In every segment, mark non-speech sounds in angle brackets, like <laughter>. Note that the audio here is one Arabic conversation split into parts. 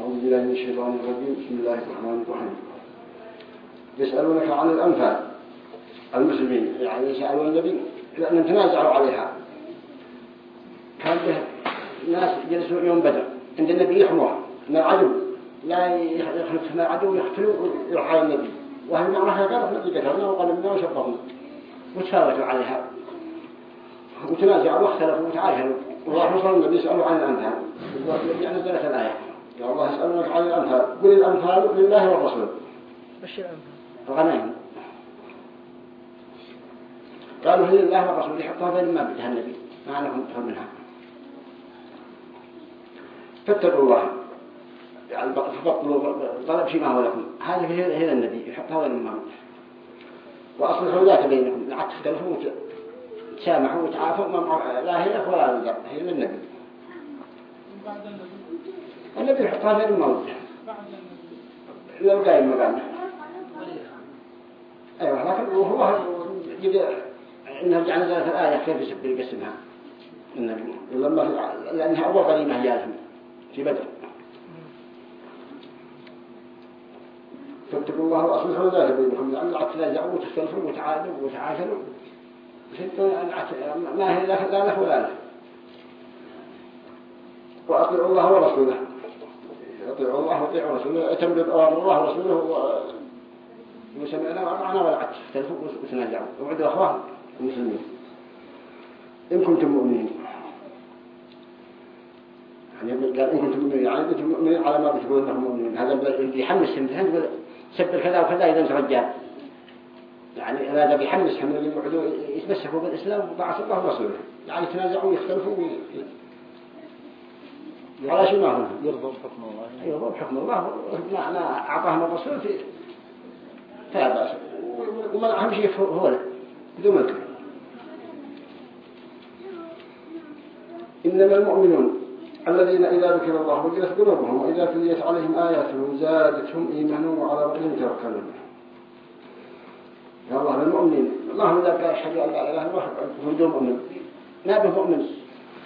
أعوذ بالله من الشيطان الرجيم. بسم الله الرحمن الرحيم. يسألونك عن الأنفال المسلمين يعني يسألون النبي لأنهم تنازعوا عليها. كان ناس جلسوا يوم بدر عند النبي يحموها. من العدو لا يخلف من العدو يقتلوا ويروح على النبي وهم معركة قالوا النبي قتلنا وقلمنا وشبهنا وتفاوتوا عليها. وتنازعوا واختلفوا وتعاشروا وراح وصل النبي يسألوا عن الأنفال. يعني نزلت الآية. يا الله يسألونك عن الأنفال. قل الأنفال لله والرسول. وش الأنفال؟ الغنائم. قالوا هي الله والرسول يحطها بين ما بدها النبي. ما أنهم تدخل منها. فاتقوا الله. يعني فبطلوا طلب شيء ما هو لكم. هذه هي النبي يحطها بين ما وأصلحوا ذات بينكم. لا تختلفوا وتسامحوا وتعافوا لا هي لك ولا هي للنبي. النبي يحطها بين الموت لو قايم مقامه أيوة لكن وهو جد إنها جعل ذلك الآية كيف يسبب لما لأنها أول غنيمة جالهم في بدر. فاتقوا الله وأصلحوا ذات بينكم لأن يزعوا وتختلفوا وتعادوا وتعاشروا. ما هي لا له ولا له. وأطيعوا الله ورسوله. أطيعوا الله وأطيعوا رسوله أتم بأوامر الله ورسوله وسمعنا وأطعنا ولا عكس اختلفوا وتنازعوا وعدوا أخوان المسلمين. إن كنتم مؤمنين. يعني قال إن كنتم مؤمنين يعني كنتم مؤمنين على ما بتقول أنهم مؤمنين هذا اللي يحمسهم فهم يقول سبب كذا وكذا إذا أنت رجال. يعني هذا بيحمسهم اللي يقعدوا يتمسكوا بالإسلام وبعث الله ورسوله. يعني يتنازعوا ويختلفوا على شو ما هم يرضوا بحكم الله يرضوا بحكم الله. ما أعطاهم الرسول في فلا بأس. وما أهم شيء هو له. بدون ملك إنما المؤمنون الذين إذا ذكر الله وجلت قلوبهم وإذا تليت عليهم آياته زادتهم إيمانا وعلى ربهم يتوكلون. يا الله المؤمنين الله إذا قال أشهد أن لا إله إلا الله بدون مؤمن ما به مؤمن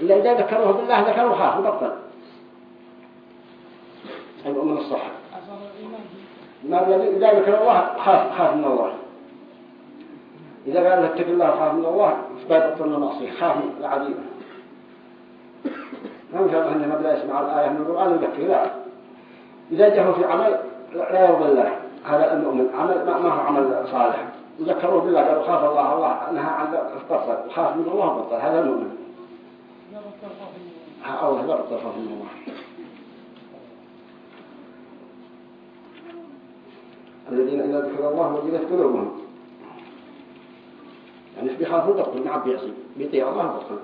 إلا إذا ذكروه بالله ذكروا خاف وبطل المؤمن الصح ما الذي إذا ذكر الله خاف خاف من الله. إذا قال اتق الله خاف من الله فبدأ من المعصية خاف من العديد ما إن شاء الله إنه مبدأ يسمع الآية من القرآن ويذكر لا إذا جاءه في عمل لا يرضى الله. هذا المؤمن عمل ما هو عمل صالح. ذكروه بالله قالوا خاف الله الله نهى عن البطل خاف من الله بطل هذا المؤمن أو هذا بطل خوف من الله. الذين إذا ذكر الله وجلت قلوبهم يعني بيخافوا بطل ما عم بيعصي بيطيع الله بطل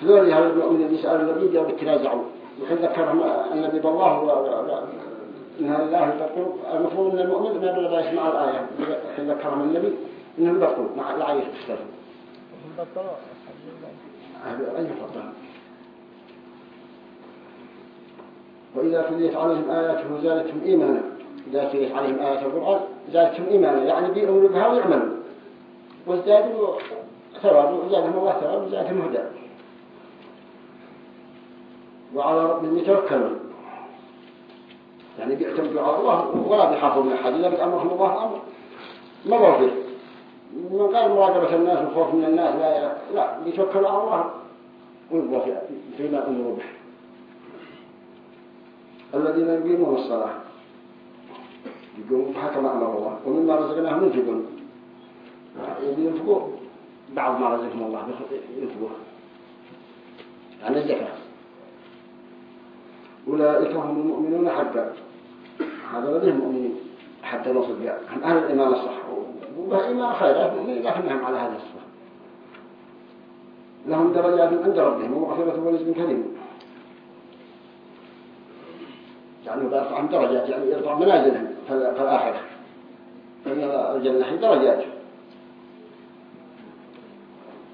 فذول هذا المؤمن الذي سأل النبي جاءوا بتنازعوا وحين ذكرهم النبي بالله إن الله يقول المفروض أن المؤمن ما بلغ يسمع الآية. حين ذكرهم النبي إنهم بطلوا مع لا يختلفوا بطلوا وإذا تليت عليهم آياته زادتهم إيمانا. إذا تليت عليهم آيات القرآن زادتهم إيمانا يعني بيؤمنوا بها ويعملوا. وازدادوا ثواب وزادهم الله ثواب وزادهم هدى. وعلى ربهم يتوكلون. يعني بيعتمدوا على الله ولا بيخافوا من أحد. إذا بأمرهم الله أمر. ما ضربه من قال مراقبة الناس والخوف من الناس لا لا بيتوكلوا على الله. ويبقوا فيما أمروا به. الذين يقيمون الصلاة. يقومون بحكم أمر الله. ومما رزقناهم ينفقون. ينفقوا بعض ما رزقهم الله ينفقوه يعني الزكاة. أولئك هم المؤمنون حقا هذا لديهم مؤمنين حتى بها. هم أهل الإيمان الصح. وبها إيمان خير لكنهم على هذا الصح لهم درجات عند ربهم ومغفرة ورزق كريم. يعني يرفع عن درجات. يعني يرفع منازلهم. في الآخرة فإن الجنة هي درجات.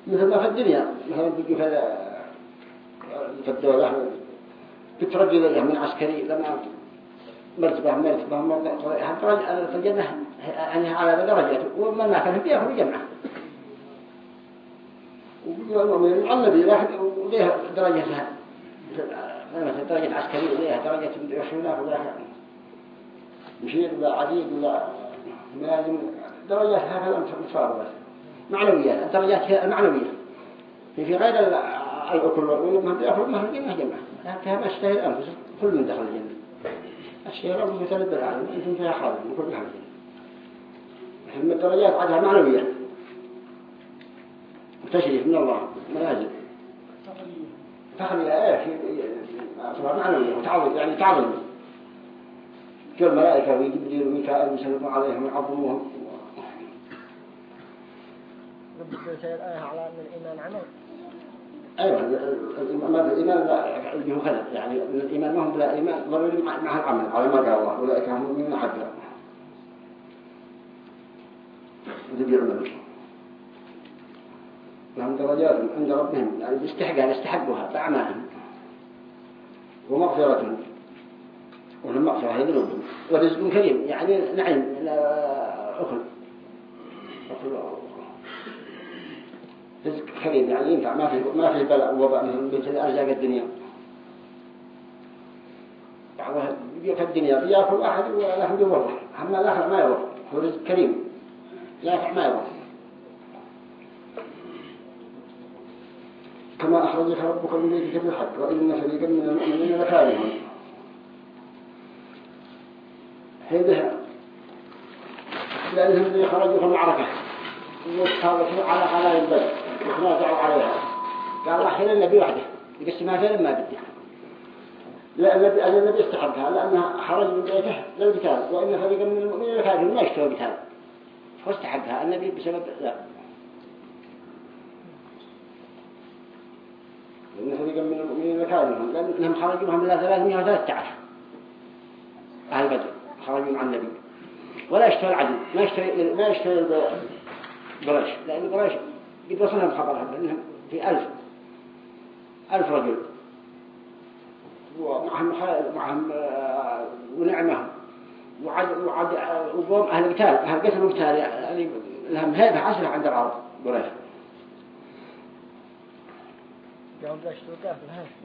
مثل ما في الدنيا. مثلا بيجي في الدولة بترجي إليه من عسكري لما مرتبة مرتبة مرتبة. في الجنة يعني على درجات ومن ما كان بيأخذ الجنة. وبيقول المؤمن عن النبي لكن ليه درجتها درجة عسكرية ليها درجة يخشونها ولا مشير عديد ولا ملازم درجات هكذا متفاضلة معنويات الدرجات هي المعنوية في في غير الأكل والأولى يأخذ مهر الجنة جمعة فيها ما اشتهي الأنفس كل من دخل الجنة الشيء رب مثل العالم أنتم فيها خالد وكل حاجة من الدرجات عدها معنوية وتشريف من الله منازل تخلي إيه أصبح معنوية وتعظم يعني تعظم جو الملائكة وجبريل وميكائيل يسلموا عليهم ويعظموهم أيوة الإيمان لا اللي هو كذا يعني الإيمان ما هم بلا إيمان ضروري مع العمل على ما قال الله أولئك هم المؤمنون حقا. ذي العمل لهم درجات عند ربهم يعني يستحقها يستحقها بأعمالهم. ومغفرة. ولهم مغفرة هي ذنوبهم. ورزق كريم يعني نعيم أكل. أكل. رزق كريم يعني ينفع. ما في ما في بلاء وباء مثل أرزاق الدنيا. بعضها في الدنيا بياكل واحد ولا هم يورط أما الآخر ما يورط هو رزق كريم. ينفع ما يورط كما أخرجك ربك من بيتك بالحق وإن فريقا من المؤمنين لكارهون. هذا لأنهم اللي خرجوا في المعركة وتهاوشوا على على البلد وتنازعوا عليها قال الله حين النبي وحده يقسمها فين ما بدي لا النبي النبي استحقها لأنها خرج من بيته للقتال وإن فريقا من المؤمنين لكارهون ما يشتوا قتال فاستحقها النبي بسبب لا لأن فريقا من المؤمنين كانوا لأنهم خرجوا من إلى 313 أهل بدر خرجوا مع النبي. ولا يشتري العدل ما يشتري ما يشتري قريش. لأن قريش قد وصلهم خبرها بأنهم في ألف. ألف رجل. ومعهم معهم ونعمهم. وعد وعد وقوم أهل القتال أهل قتل القتال يعني لهم هيبة عسرة عند العرب قريش.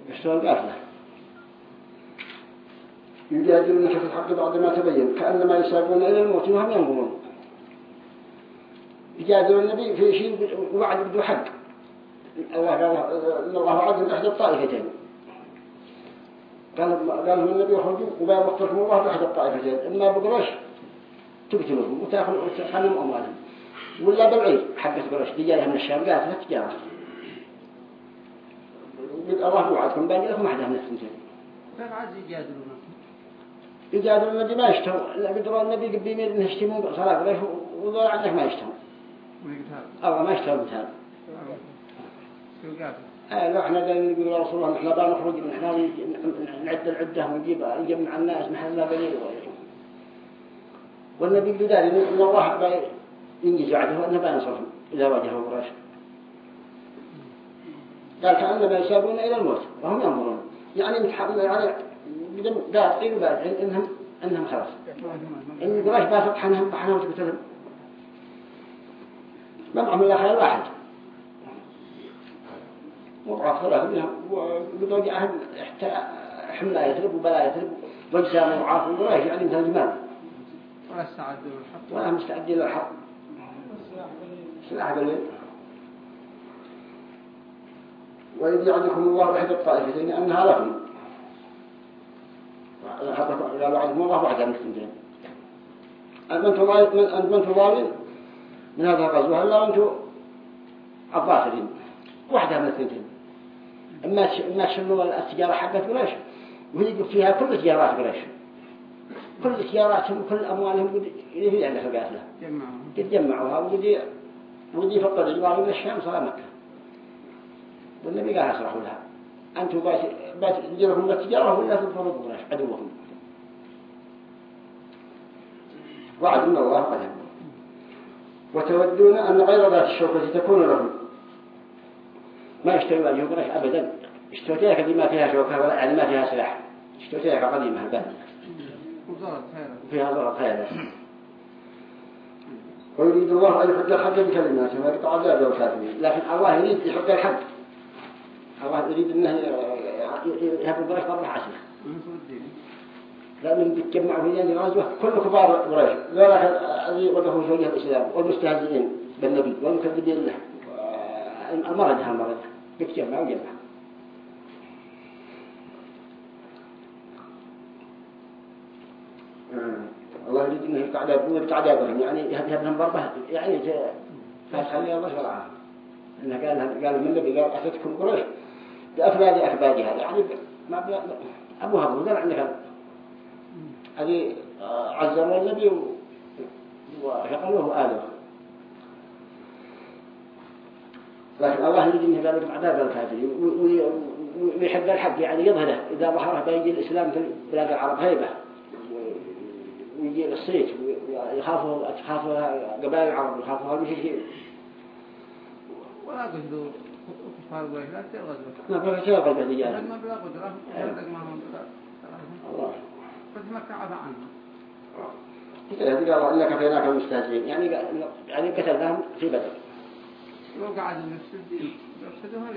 يشتغل قافلة يجادلونك في الحق بعد ما تبين كأنما يسابون إلى الموت وهم ينظرون. يجادلون النبي في شيء وعد بده حق. الله قال إن الله وعد من الطائفتين. قال قال النبي يخرجوا وبين وقتكم الله بإحدى الطائفتين. إما بقرش تقتلوهم وتأخذوا وتخلوا أموالهم. ولا بالعيد حقت قرش تجارها من الشام قالت تجارة الله وعدكم بين لكم واحدة من الثنتين. كيف عز يجادلون. يجادلون النبي ما يشتهوا لا قدروا النبي قبل يمين يشتموا صلاة قريش وذول عندك ما يشتهوا الله ما يشتهوا مثال. آه لو إحنا نقول يا رسول الله نحن بقى نخرج نحن نعد العدة ونجيب نجمع الناس محلنا بني والنبي قال إن الله ينجز وعده وأنه بينصرهم إذا واجهوا قريش. قال كأنما يسابون إلى الموت وهم ينظرون. يعني متحمل يعني قاعدين وبعدين إنهم إنهم خلاص. إن قريش باسط حنهم بحنهم تقتلهم ما معهم إلا خير واحد. وقعت ثلاثة منهم. وقدوا جاءهم حملا يترب وبلا يترب وجسام وعاف وقريش يعني مثل جمال ولا استعدوا للحق ولا مستعدين للحق سلاح بالليل وإذ يعدكم الله إحدى الطائفتين أنها لكم. قال وعدكم الله واحدة من السنتين أنتم ظالمين من هذا الغزوة هلا وأنتم الظاهرين واحدة من السنتين أما ما تشلوا التجارة حقت قريش وهي فيها كل تجارات قريش كل تجاراتهم وكل أموالهم يجي عندها القاتلة قد جمعوها وقد وقد يفقد الجوال من الشام صار مكة والنبي قال أسرحوا لها أنتم باتجرهم بالتجارة ولا تضربوا قريش عدوهم وعد من الله. قد وتودون أن غير ذات الشوكة تكون لهم. ما يشتري وجه قريش أبدا. اشتريتها ما فيها شوكة ولا يعني ما فيها سلاح. اشتريتها قديمة البلد فيها ضرر خير. ويريد الله أن يحق الحق بكلماته ويقطع عذاب الكافرين لكن الله يريد يحق الحق الله يريد أنه لأنهم بيتجمعوا في ذي الغزوة كل كبار قريش ذلك الذي وقفوا في وجه الإسلام والمستهزئين بالنبي والمكذبين له المرض هالمرض بيتجمعوا جمعوا الله يريد انه يقطع دابرهم يعني يهب لهم ضربه يعني فخلي الله شرعها انه قال قال من النبي قال اتتكم قريش بأفراد أكبادها يعني ما أبوها أبو ذر عندك هذه عزموا النبي وشغلوه آله لكن الله يريد أن يذلك عذاب الكافرين. ويحب الحق يعني يظهره. إذا ظهره بيجي الإسلام في بلاد العرب هيبة. ويجي الصيت ويخافوا يخافوا قبائل العرب يخافوا المشركين ولا قصدوا كفار قريش لا تصير غزوة ما شيء قبل الرجال ما بلا قدرة. صدق ما هم الله فتمكع عفا عنهم هذه قال إنك كفيناك المستهزئين يعني يعني قتلناهم في بدر. لو قعدوا الدين يفسدوها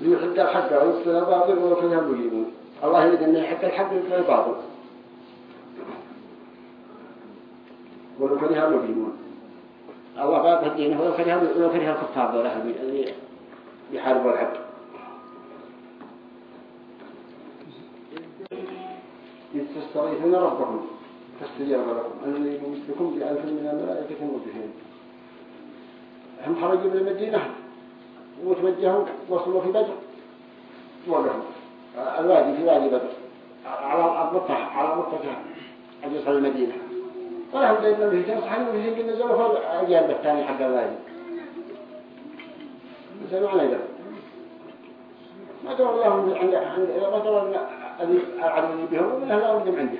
ليه في الحق ويبطل الباطل المجرمون الله يريد أن يحق الحق ويبطل الباطل. ولو كره المجرمون الله في الدين ولو كره ولو الكفار دول اللي يحاربوا الحق إذ تستغيثون ربكم فاستجاب لكم أنني ممسكم بألف من الملائكة مردفين هم خرجوا من المدينة وتوجهوا وصلوا في بدر. وقفوا الوادي في وادي بدر على الضفة على ضفة أجلس المدينة. ولهم بين الهجرة صحيح الهجرة نزلوا فوق الجانب الثاني حق الوادي نزلوا على ذلك ما دور لهم عند عند ما دور الذي العدو اللي بهم ومن هذا ودم عنده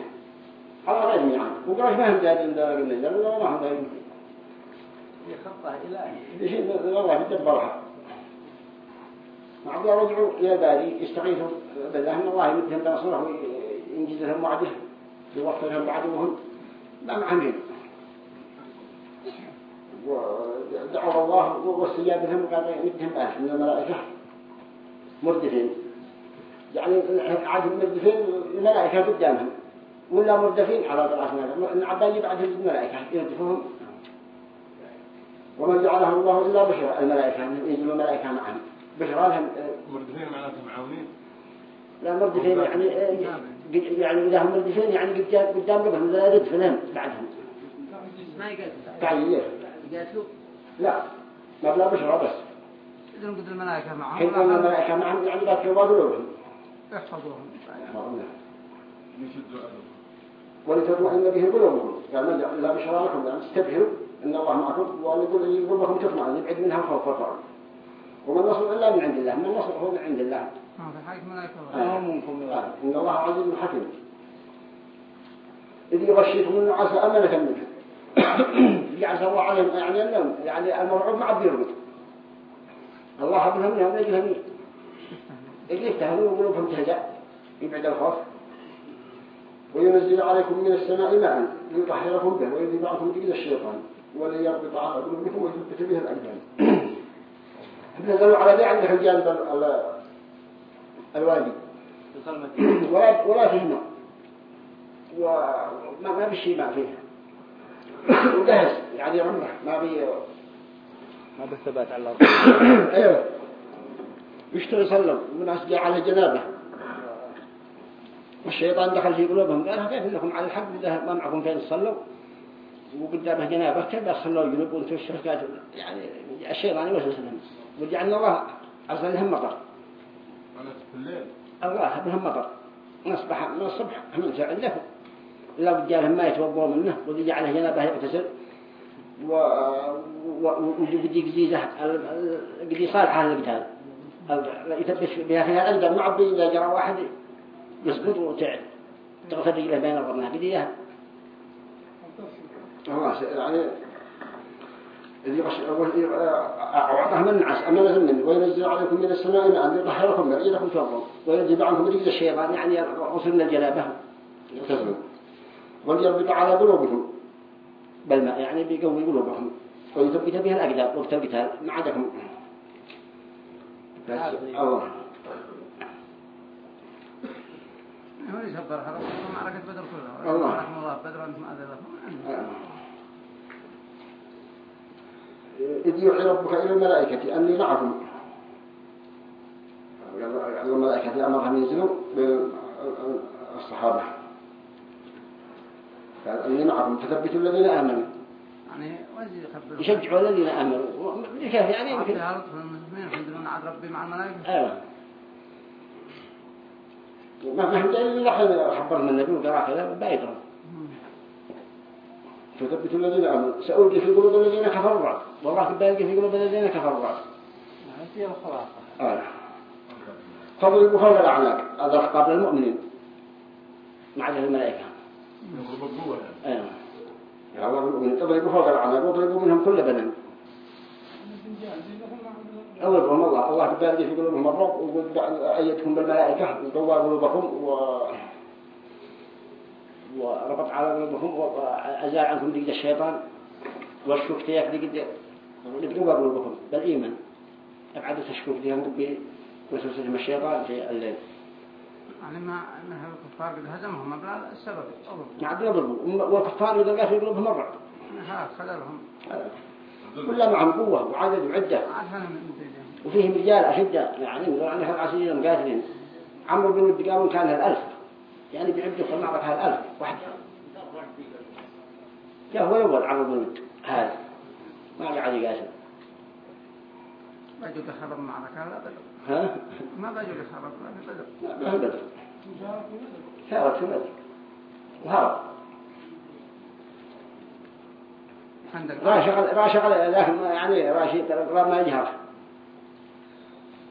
على غير يعني. وقراش ما هم جادين دار النزل ولا ما هم هي خطة إلهي يشيل والله يدبرها مع الله رجعوا إلى داري يستغيثوا بالله أن الله يمدهم بنصره وينجز لهم وعده يوفر لهم بعدهم ما معهم ودعوا الله واستجاب لهم وقال يمدهم بأس من الملائكة. مردفين. يعني عاد مردفين الملائكة قدامهم. ولا مردفين على ضراسنا إن عبا يبعث الملائكة يردفهم. ومن جعله الله إلا بشرى. الملائكة ينزلوا الملائكة معهم. بشرى لهم. مردفين معناته معاونين. لا مردفين يعني يعني إذا هم مردفين يعني قدام لا يردف لهم بعدهم. ما يقاتلوا تعيير يقاتلوا؟ لا. ما بلا بشرى بس. إذن قد الملائكة معهم. حين قلنا الملائكة معهم يعني لا تواضعوا لهم يحفظوهم يشدوا أدب ولتطمئن به قلوبهم. قال لا بشرى لكم. يعني استبشروا إن الله معكم وأن يقول لكم تطمئن يبعد منها الخوف والرعب وما النصر إلا من عند الله. ما النصر هو من عند الله. ما آه، قال إن الله عزيز حكيم. إذ يغشيكم النعاس أمنة <coughs> يعز الله عليهم يعني النوم يعني المرعوب ما عاد يرقد الله حبهم منهم يجهني. يجي يفتهموا وقلوبهم تهدأ يبعد الخوف. وينزل عليكم من السماء ماء ليطهركم به ويذهب عنكم تجد الشيطان وليربط على قلوبكم ويثبت به الأقدام <coughs> نزلوا على ذي عندك الجانب ال- ال- الوادي. ولا ولا فيه ماء وما ما في شيء ما فيه. وجهز يعني عمرة. ما في ما بالثبات على الأرض. <coughs> أيوه. يشتغل صلوا وناس جاء على جنابه. والشيطان دخل في قلوبهم. قال كيف لكم على الحق؟ إذا ما معكم فين تصلوا وقدامه جنابه. كيف تصلوا جنوب وأنتم الشركات يعني الشيطان يوسوس لهم. وجعلنا الله أرسل لهم مطر. في الله بهم مطر. نصبح من الصبح ساعة لكم إلا رجالهم ما يتوضوا منه وذي جعله جنابه يغتسل و وجدي قديسة قدي صالحة للقتال يثبت بها فيها الأندر معبي إذا جرى واحد يسقط وتعب. تغفر رجله بين الرماه قديها الله يعني أعطاه من أمانة مني وينزل عليكم من السماء ماء ليطهركم من رجلكم ترضون. وينزل عنكم رجل الشيطان يعني غسلنا جلابهم وليربط على قلوبهم. بالماء يعني بيقوي قلوبهم. ويثبت بها الأقدام وقت القتال ما عندكم الله. معركة بدر كلها. الله. رحمه الله بدر أنتم إذ يوحي ربك إلى الملائكة أني معكم. قال الملائكة أمرهم ينزلوا بالصحابة قال أني معكم. فثبتوا الذين آمنوا. يعني يشجعوا الذين آمنوا. كيف يعني يمكن. يحمدون عن ربي مع الملائكة. أيوه. ما هم دليل لحظة خبرنا النبي وقرأ كذا بايدهم فثبتوا الذين آمنوا. سألقي في قلوب الذين كفروا. والله كبالقي في قلوب الذين كفروا هذه الخلاصة. آه. فضربوا فوق الأعناق هذا خطاب للمؤمنين مع عدد الملائكة. يعني. أيوه يا الله المؤمنين. تضربوا فوق الأعناق واضربوا منهم كل أولهم الله. الله في قلوبهم الرعب وقد أيدكم بالملائكة وقوى قلوبكم و... وربط على قلوبكم وأزال عنكم ضيق الشيطان والشوك تياك ضيق بقوى قلوبكم بالإيمان أبعد الشكوك ديهم بوسوسهم الشيطان في الليل. يعني ما أنها الكفار قد هزمهم بلا السبب ما عاد يضربوا والكفار إذا في قلوبهم الرعب ها خلالهم كلها معهم قوة وعدد وعدة. وفيهم رجال أشدة يعني لو أنهم عشرين قاتلين. عمرو بن قالوا كان الألف يعني بيعدوا في المعركة الألف واحد. جاء هو الأول عمرو بن هذا ما قاعد. يقاتل بجوا دخلوا معركة لا بدر ها؟ ما بجوا دخلوا لا بدر لا ما بدر ثابت في بدر وهرب. راشق راشق لكن ما- يعني راشي ترى ما يجهر.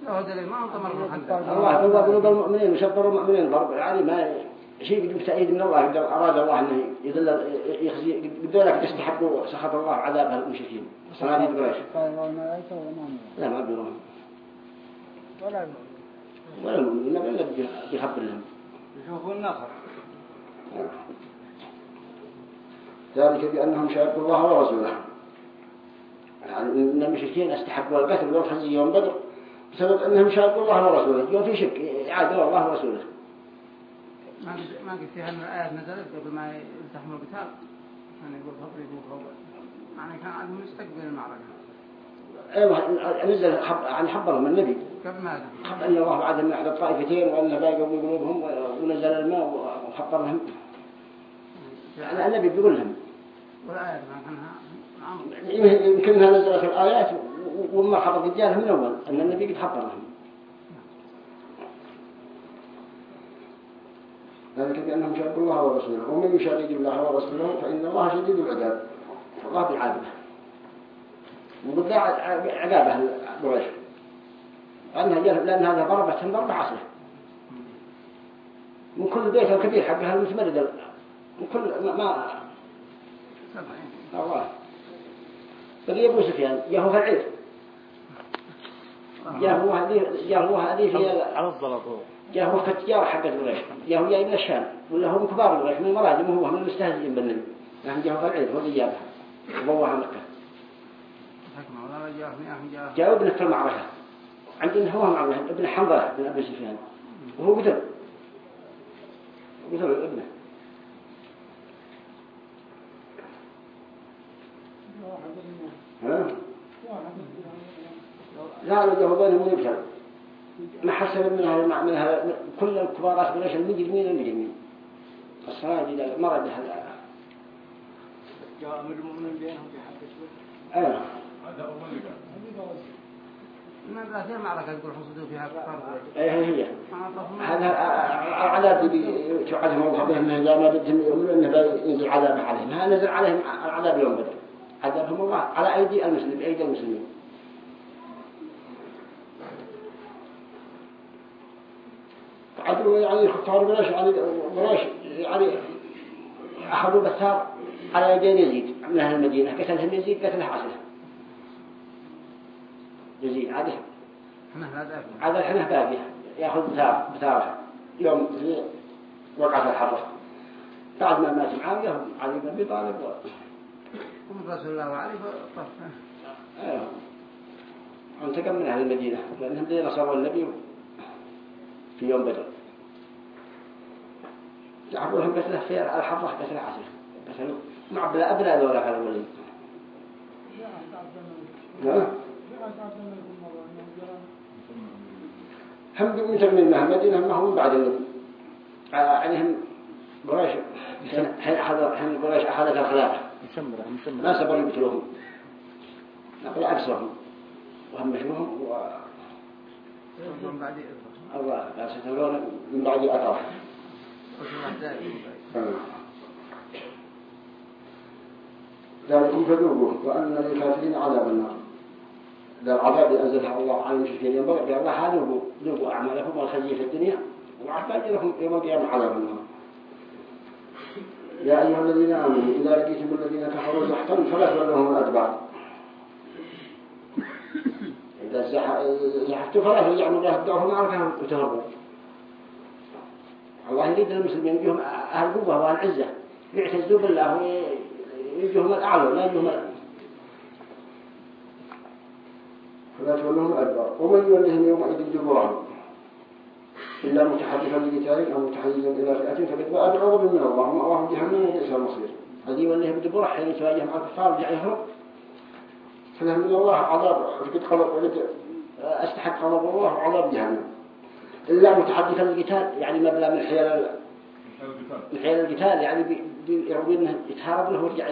لا هو دليل ما انطمر عندك الله قلوب المؤمنين وشطروا المؤمنين ضرب يعني ما شيء قد تأييد من الله قد أراد الله أنه يذل يخزي قد لك تستحقوا سخط الله عذاب المشركين. صناديد قريش. لا ما بيرون ولا ولا المؤمنين إلا بيخبر لهم يشوفوا النصر ذلك بأنهم شاقوا الله ورسوله. يعني إن المشركين استحقوا القتل والخزي يوم بدر بسبب أنهم شاقوا الله ورسوله. يوم في شك يعادوا الله ورسوله. ما قلت ما قلت فيها ان الآيات نزلت قبل ما يلتحموا القتال. يعني يقول فضربوا فوق يعني كان عندهم يستقبل المعركة. أيوة نزل حب يعني حبرهم النبي. قبل ما يدخل أن الله وعد من أحد الطائفتين وأن باقوا بقلوبهم ونزل الماء وحطرهم يعني النبي بيقول لهم. والآيات ما كانها يمكنها نزلت الآيات و- وما حفظ رجالهم من أول أن النبي قد حضر لهم ذلك بأنهم شاقوا الله ورسوله. ومن يشاقق الله ورسوله فإن الله شديد العذاب. الله بالعذاب وقد عذابه قريش. لأنها جل- لأن هذا ضربتهم ضربة عصره من كل بيت الكبير حقها المتمرد. ال- من كل ما, الله. بقي أبو سفيان جاء هو في العيد. جاء هو هذه جاء هو هذه في على الضلطو جاء هو في التجارة حقت قريش جاء هو جاي من الشام. ولا هو من كبار قريش من المراجم وهو من المستهزئين بالنبي. جاء هو في العيد هو اللي جابها وبوها مكة حكمة ولا رجاه مئة جاه جاء ابنه في المعركة عندنا هو معه ابن حنظلة بن أبي سفيان. وهو قتل. قتل ابنه. ها؟ لا لا جاء بينهم ويبتل ما حسب منها منها كل الكبارات قريش المجرمين المجرمين الصناديد مرض هذا جاء أمر المؤمنين بينهم في حق الشوك أيوه هذا أول ما فيها معركة يقول حصدوا فيها كفار هي ما هذا العذاب اللي توعدهم الله به انه إذا ما بدهم يؤمنوا إنه ينزل عذاب عليهم. ها نزل عليهم العذاب يوم بدر. عذابهم الله على أيدي المسلم أيدي المسلمين. عدلوا يعني كفار قريش يعني قريش يعني اخذوا بثار على يدين يزيد. من أهل المدينة. قتلهم يزيد قتله عسله يزيد عاده إحنا لا دافع هذا الحين باقي يأخذ بثار بثار. يوم في وقعة الحرة بعد ما مات معاوية علي بن أبي طالب. هم رسول الله عليه أيوه. انتقم من أهل المدينة. لأنهم نصروا النبي في يوم بدر. يعبرهم بس له في الحظة بس له عشر بس له مع بلا أبناء ذولا على الولي هم مسمينها مدينة ما هم بعد النبي. يعني هم قريش حين أخذ حين قريش أخذت الخلافة. ما سبقوا يقتلوهم. نقل عكسهم. وهم مشوهم و من بعد الله قال سترون من بعد الأطراف ذلكم فذوقوه وأن للكافرين عذاب النار. ذا العذاب أنزلها الله على المشركين ينبغي قال الله ذوقوا ذوقوا أعمالكم والخزي في الدنيا وعباد لكم يوم القيامة عذاب النار. يا أيها الذين آمنوا إذا لقيتم الذين كفروا زحفا فلا تولوهم الأدبار. إذا زح- زحفتوا فلا ترجعوا الله الدعوة معركة وتهربوا. الله يريد المسلمين يجيهم أهل قوة وأهل عزة يعتزوا بالله ويجيهم الأعلى لا يجيهم فلا تولهم الأدبار ومن يولهم يومئذ دبورهم إلا متحدثا لقتال أو متحيزا إلى فئة فقد باء بعوض من الله ومأواه جهنم وبئس المصير. الذي يوليه بدبره حين يتواجه مع الكفار رجع يهرب فله من الله عذاب ولد أستحق غضب الله وعذاب جهنم. إلا متحدثا للقتال يعني مبلغ من حيال من حيال القتال يعني بي- بي- يرغب إنه يتهرب له ويرجع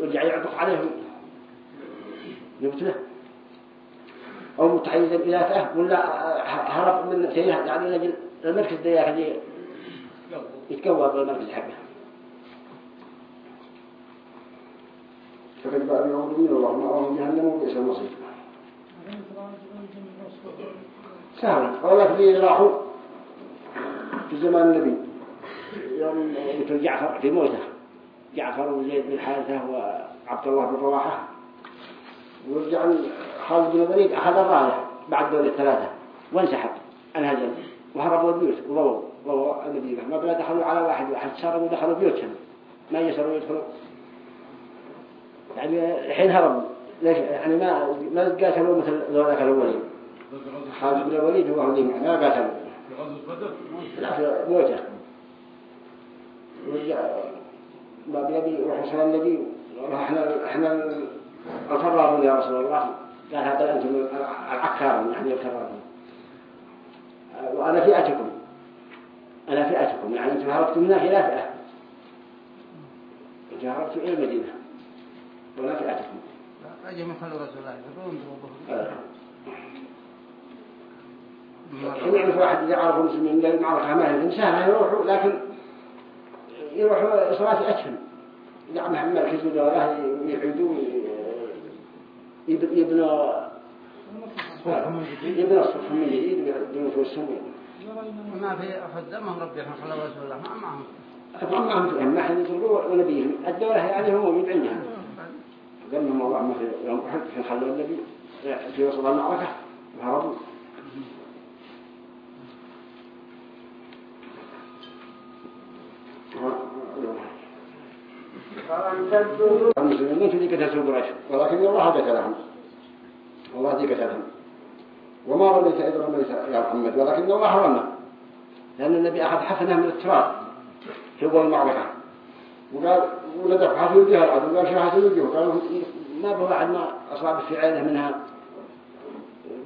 ويرجع يعطف عليهم يقتله. أو متحيزا إلى فئة ولا هرب من سيئة يعني لأجل المركز ده ياخذ يتقوى بالمركز حقه. فقد بقى بيعود من الله مأواه جهنم وبئس المصير. سهل والله في راحوا في زمان النبي. يوم مثل جعفر في موته. جعفر وزيد بن حارثة وعبد الله بن رواحة. ورجع خالد بن الوليد أخذ الراية بعد دول الثلاثة وانسحب انهزم وهربوا البيوت وضووا ضووا النبي ما بلا دخلوا على واحد واحد. شربوا ودخلوا بيوتهم. ما يسروا يدخلوا. يعني الحين هربوا. ليش؟ يعني ما ما قاتلوا مثل ذولاك الأولين خالد بن الوليد هو هذي ما قاتلوا في غزوة بدر؟ لا في موته ورجع ما بيبي وحصل النبي. إحنا إحنا الفرارون يا رسول الله. قال هذا أنتم العكارون يعني الكرارون وأنا فئتكم. أنا فئتكم يعني أنتم هربتم من ناحيه لا فئة. أنتم هربتم إلى المدينة. ولا فئتكم. أجل من خلوا رسول الله. يقولون. حين يعرف واحد إذا عرفوا المسلمين قال المعركة ما هي سهلة يروحوا لكن يروحوا صلاة أتهم إذا عم مركز ودوراه يعيدوا يب- يبنوا من جديد ويبنوا توسهم ما في أحد دمهم ربي إحنا خلوا رسول الله ما معهم طبعا ما هم فهم ما حد يضروا ونبيهم. الدولة يعني هو موجود عندهم قال لهم الله ما في يوم أحد خلوا النبي في وسط المعركة وهربوا. المسلمين ما تدي قتلوا قريش ولكن الله قتلهم الله دي قتلهم وما رميت إذ رميت يا محمد ولكن الله رمى لأن النبي أخذ حفنة من التراب في أول المعركة وقال ولدفعها في وجهها العدو قال شاهد في وجهه قالوا ما به واحد ما أصاب في عينه منها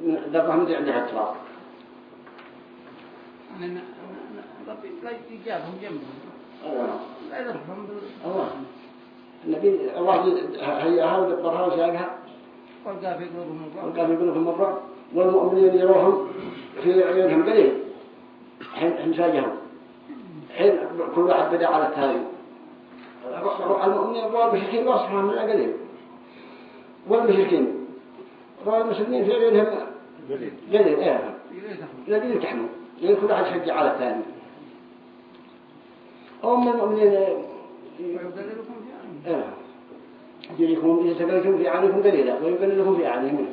من- ذبها من عندها التراب يعني ربي لا يجابهم جنبهم. لا يضربهم النبي الله هيئها ودبرها وساقها والقى في قلوبهم الرعب مرة والمؤمنين يروهم في عيونهم قليل. حين حين فاجهوا حين كل واحد بدأ على الثاني المؤمنين والمشركين وصفهم من قليل. والمشركين والمسلمين في عيونهم قليل. قليل إيه. قليل يتحمل لأن كل واحد يشجع على الثاني. أما المؤمنين يجيكم إذا تقلتم في عانكم قليلا ويقللكم في عانهم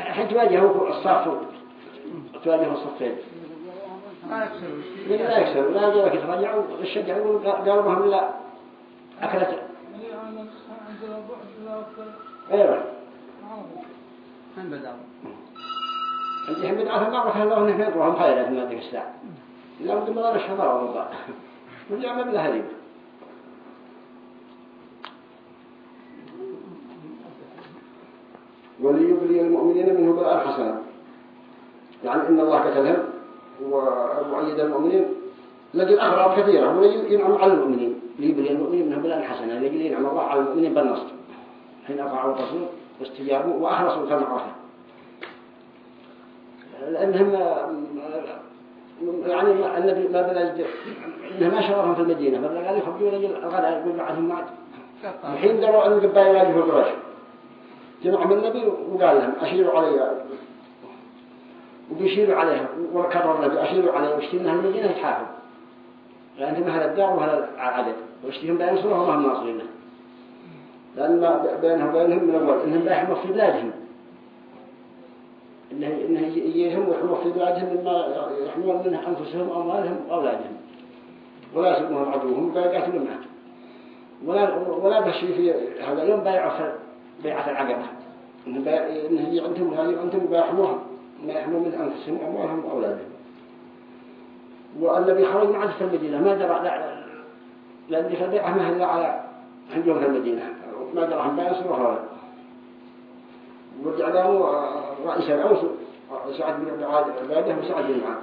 حين تواجهوا الصف تواجهوا الصفين لا يكسروا لا لا يجوا يتراجعوا الشجع يقول قالوا بهم لا أكلت من بدأوا عندي هم بدعة المعركة الله انه يطلعهم خيرا في هذه الساعة لا. بد ما الشهر والله ورجع مبلغ هريب وليبلي المؤمنين منه بلاء حسنا يعني إن الله قتلهم وأيد المؤمنين. لقي الأغراض كثيرة وينعم على المؤمنين. ليبلي المؤمنين منه بلاء حسنا لقي ينعم الله على المؤمنين بالنصر. حين أطاعوا الرسول واستجابوا وأخلصوا كما لأنهم يعني النبي ما بلغ إنه ما شرفهم في المدينة بلغ قال يخرجوا رجل الغداء يقول بعدهم معد الحين دروا أن القبائل يواجهوا قريش. جمعهم النبي وقال لهم أشيروا علي. وبيشيروا عليها وكرر النبي أشيروا عليه. واشتينا المدينة يتحافظ لأن ما هذا الدار وهذا العدد واشتيهم بينصرهم وهم ناصرين لأن ما بينهم وبينهم من أول إنهم بيحموا في بلادهم. إنه إنه يجيهم ويحموا في بلادهم مما يحمون منها أنفسهم وأموالهم وأولادهم. ولا يسموهم عدوهم فيقاتلون معه ولا ولا بشي في هذا اليوم بايعوا بيعة العقبة. إنه هي عندهم هذه عندهم بيحموهم ما يحموا من أنفسهم وأموالهم وأولادهم. والنبي خرج معه في المدينة. ما درى لا لأن البيعة ما هي على عندهم المدينة. ما درى هم بينصروا هذا. ورجع له رئيس العوس سعد بن عباده وسعد بن معاذ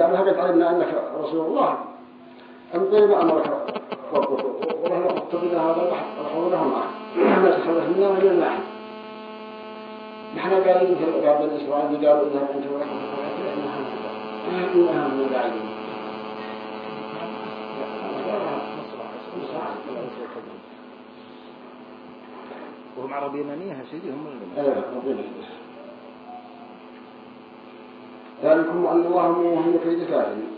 قال هكذا علمنا أنك رسول الله؟ أمضي ما أمرك؟ واحد نحن قالوا مثل بعض الإسرائيل قالوا أنت إنها من وهم عرب يمنية سيدي هم إيه ذلكم أن الله موهن كيد الكافرين.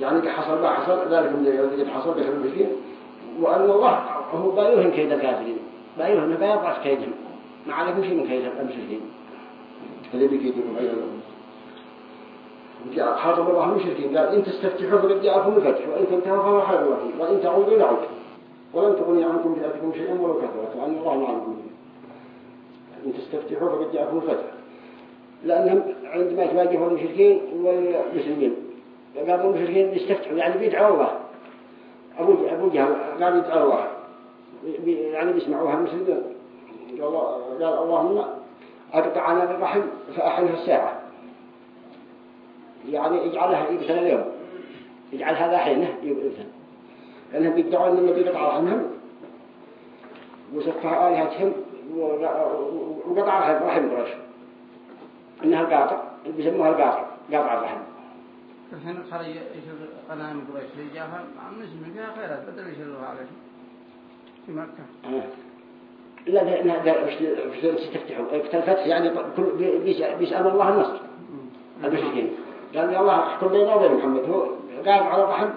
يعني حصل ما حصل ذلك الذي قد حصل بخير المشركين وأن الله هو بايوهن كيد الكافرين. بايوهن بيضعف كيدهم. ما عليكم شيء من كيد المشركين هذا بكيدهم أيضا حاطب الله المشركين قال إن تستفتحوا فقد جاءكم الفتح وإن تنتهوا فهو خير لكم وإن تعودوا نعود ولن تغني عنكم بأتكم شيئا ولو كثرت وأن الله معكم إن تستفتحوا فقد جاءكم الفتح. لأنهم عندما تواجهوا المشركين والمسلمين. قالوا المشركين يستفتحوا يعني بيدعوا الله أبو أبو جهل قال يدعوا الله يعني بيسمعوها المسلمين قال اللهم أقطع عنا الرحم فأحلها الساعة. يعني اجعلها يبثل اليوم. اجعل هذا حينه يبثل لأنهم بيدعوا أن النبي قطع عنهم وسفه آلهتهم وقطع رحم قريش. إنها القاطع بيسموها القاطع قاطع الرحم. الحين خرج يشوف غنائم قريش اللي جاها مسلم فيها خيرات بدل يشيلوها عليه في مكة. لا لا لا وش تفتحوا الفتح يعني كل بيسأل الله النصر. المشركين قال يا الله احكم بيننا وبين محمد. هو قاعد على الرحم.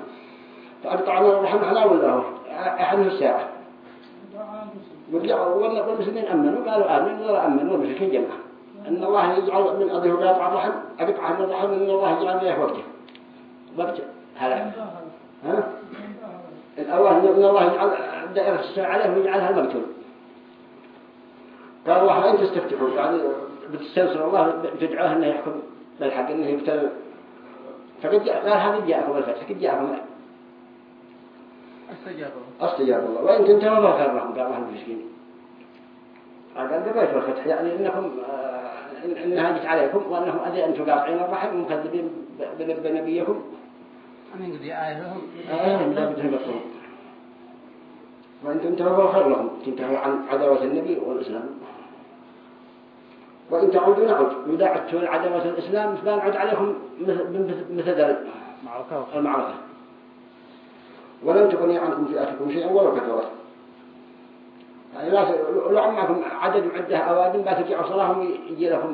فأقطعنا الرحم حلال ولا هو؟ أحد الساعة. ورجعوا والمسلمين أمنوا قالوا آمنوا ولا أمنوا والمشركين جمعوا أن الله يجعل من أضيه قاطع الرحم أقطع من الرحم أن الله يجعل له وقته وقت هلا. ها؟ الأول أن الله يجعل دائرة الساعة عليه ويجعلها المقتول قال الله أنت تستفتحوا يعني بتستنصر الله بتدعوه أنه يحكم بالحق أنه يبتل فقد جاء قال هذا جاءكم الفتح قد جاءكم استجاب استجاب الله. وإن تنتهوا ما خير لهم قال الله المسكين قال قبيت الفتح يعني إنكم آه إنها جت عليكم وأنهم أذي أنتم قاطعين الرحم ومكذبين بنبيكم. أمين. قد آية لهم آه لا بدهم يبطلون وإن تنتهوا خير لهم. تنتهوا عن عداوة النبي والإسلام. وإن تعودوا نعود. إذا عدتوا عداوة الإسلام فبنعد عليكم مثل المعركة. ولن تغني عنكم فئاتكم شيئا ولو كثرت. يعني لو عمكم عدد وعده أوادم لا ترجعوا صلاهم يجي لكم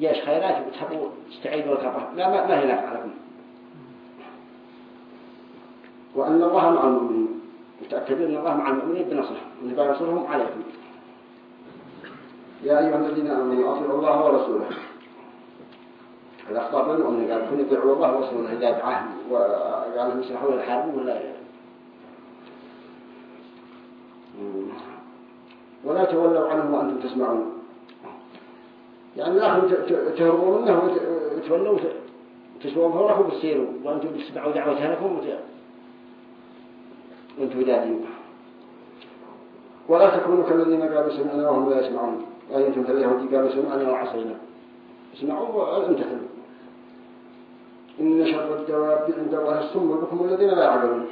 جيش خيرات وتحبوا تستعيدوا الكفر لا ما, ما هي لكم وأن الله مع المؤمنين. متأكدين أن الله مع المؤمنين بنصره. أنه بينصرهم عليكم. يا أيها الذين آمنوا أطيعوا الله ورسوله. إذا أخطأ المؤمن قال كن يطيعوا الله ورسوله؟ إذا دعاهم وقال لهم يسرحوا الحرب ولا ولا تولوا عنه وأنتم تسمعون. يعني لا تهربوا منه وتولوا تسووا ظهوركم وتصيروا وأنتم تسمعوا دعوتها لكم وأنتم دادين ولا تكونوا كالذين قالوا سمعنا وهم لا يسمعون. أي أنتم كاليهود قالوا سمعنا وعصينا. اسمعوا وامتثلوا إن شر الدواب عند الله السم بكم الذين لا يعقلون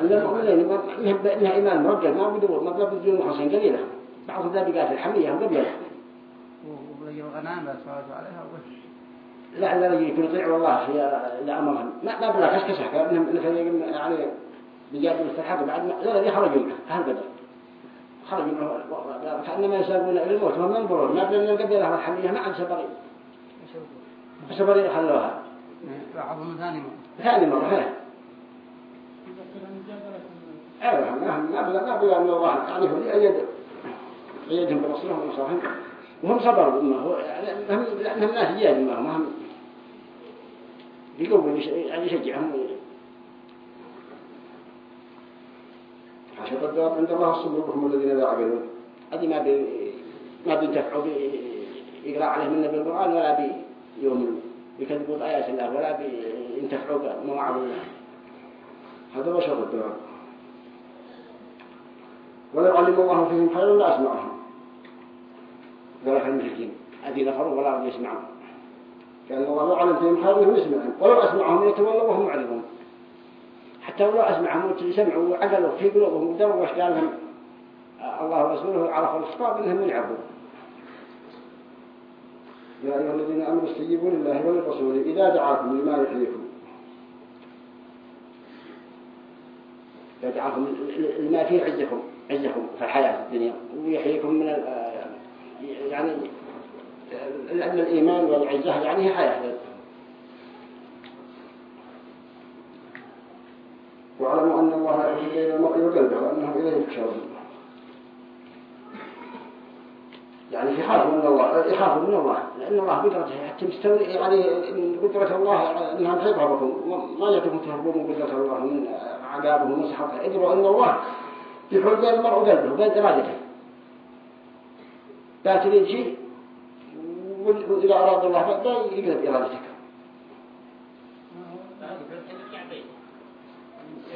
عند المؤمنين إنها إيمان مرجل ما بدور ما بدون محسن قليلة. بعض الذابقات الحمية الغنام بس عليها لا لا يكون يطيع والله في لأمرهم ما ما بلا كسكسة قال إنهم إنهم يعني بجاد مستحق بعد ما لا يخرجوا منه أهل بدر خرجوا. منه كأنما يسابون إلى الموت وهم ينظرون ما بلنا القبيلة والحمية ما عاد سبري سبري خلوها. بعضهم ثاني مرة. ثاني مرة هي يعني وهم صبروا ما هو هم لأنهم ناس جياد ما هم بيقوم يعني يشجعهم حشد الدواب عند الله الصبر الذين لا يعقلون. هذه ما بي ما بينتفعوا بيقرأ عليهم النبي القرآن ولا بيؤمنوا بيكذبوا بآيات الله ولا بينتفعوا بمواعظ الله. هذا بشر الدواب ولو علم الله فيهم خيرا لا أسمعهم ذلك المشركين الذين كفروا ولا يسمعون كان الله لو علم فيهم خيرا يسمعهم ولو أسمعهم يتولوا وهم معرضون. حتى ولو أسمعهم سمعوا وعقلوا في قلوبهم ودروا واش قال لهم الله ورسوله عرفوا الخطاب إنهم يلعبوا يا أيها الذين آمنوا استجيبوا لله وللرسول إذا دعاكم لما يحييكم. إذا دعاكم لما فيه عزكم. عزكم في الحياة الدنيا ويحييكم من يعني لأن الإيمان والعزة يعني هي حياة. واعلموا أن الله يحيي بين المرء وقلبه وأنه إليه تحشرون. يعني يخافوا من الله يخافوا من الله لأن الله قدرته حتى مستوي يعني قدرة الله أنها تحيطها بكم. ما يجبكم تهربوا من قدرة الله من عذابه ومن سحقه ادروا أن الله يحول بين المرء وقلبه وبين إرادته لا تريد شيء وإذا أراد الله لا يقلب إرادتك.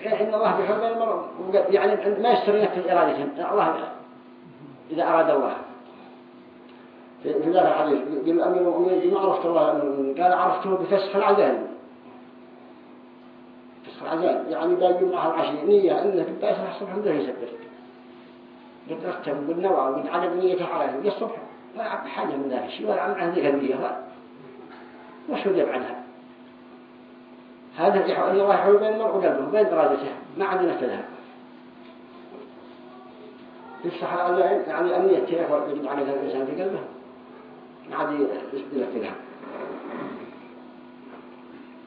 إن الله بحب المرء يعني ما يستر نفس إرادتهم الله إذا أراد الله. في ذلك الحديث قال الأمير المؤمنين ما عرفت الله. قال عرفته بفسخ العزائم العزائم يعني باقي معها العشي نية إنك بتأسر الصبح عنده يسبر قد رتب قد نوع قد عدد نيته على الصبح. ما عب حاجة من ذلك. الشيء ولا عم ذيك النية وش هو يبعدها هذا أن الله يحول بين المرء وقلبه بين إرادته ما عاد ينفذها يفتح يعني النية كيف يجب على الإنسان في قلبه؟ ما عاد ينفذها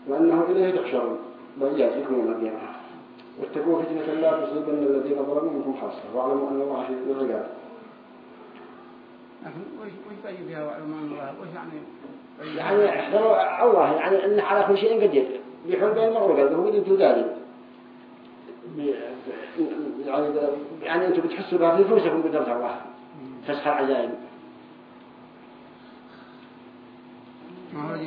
وأنه إليه تحشرون. يوم القيامة واتقوا فتنة لا تصيبن الذين ظلموا منكم خاصة واعلموا أن الله شديد العقاب. لكن وش وش بيجي فيها وعلمان الله وش يعني يعني احذروا الله يعني إن على كل شيء قدير. بيحول بين المرء وقلبه وقد ذلك. يعني يعني أنتم بتحسوا بها في نفوسكم قدرة الله. تسخر عزائم ما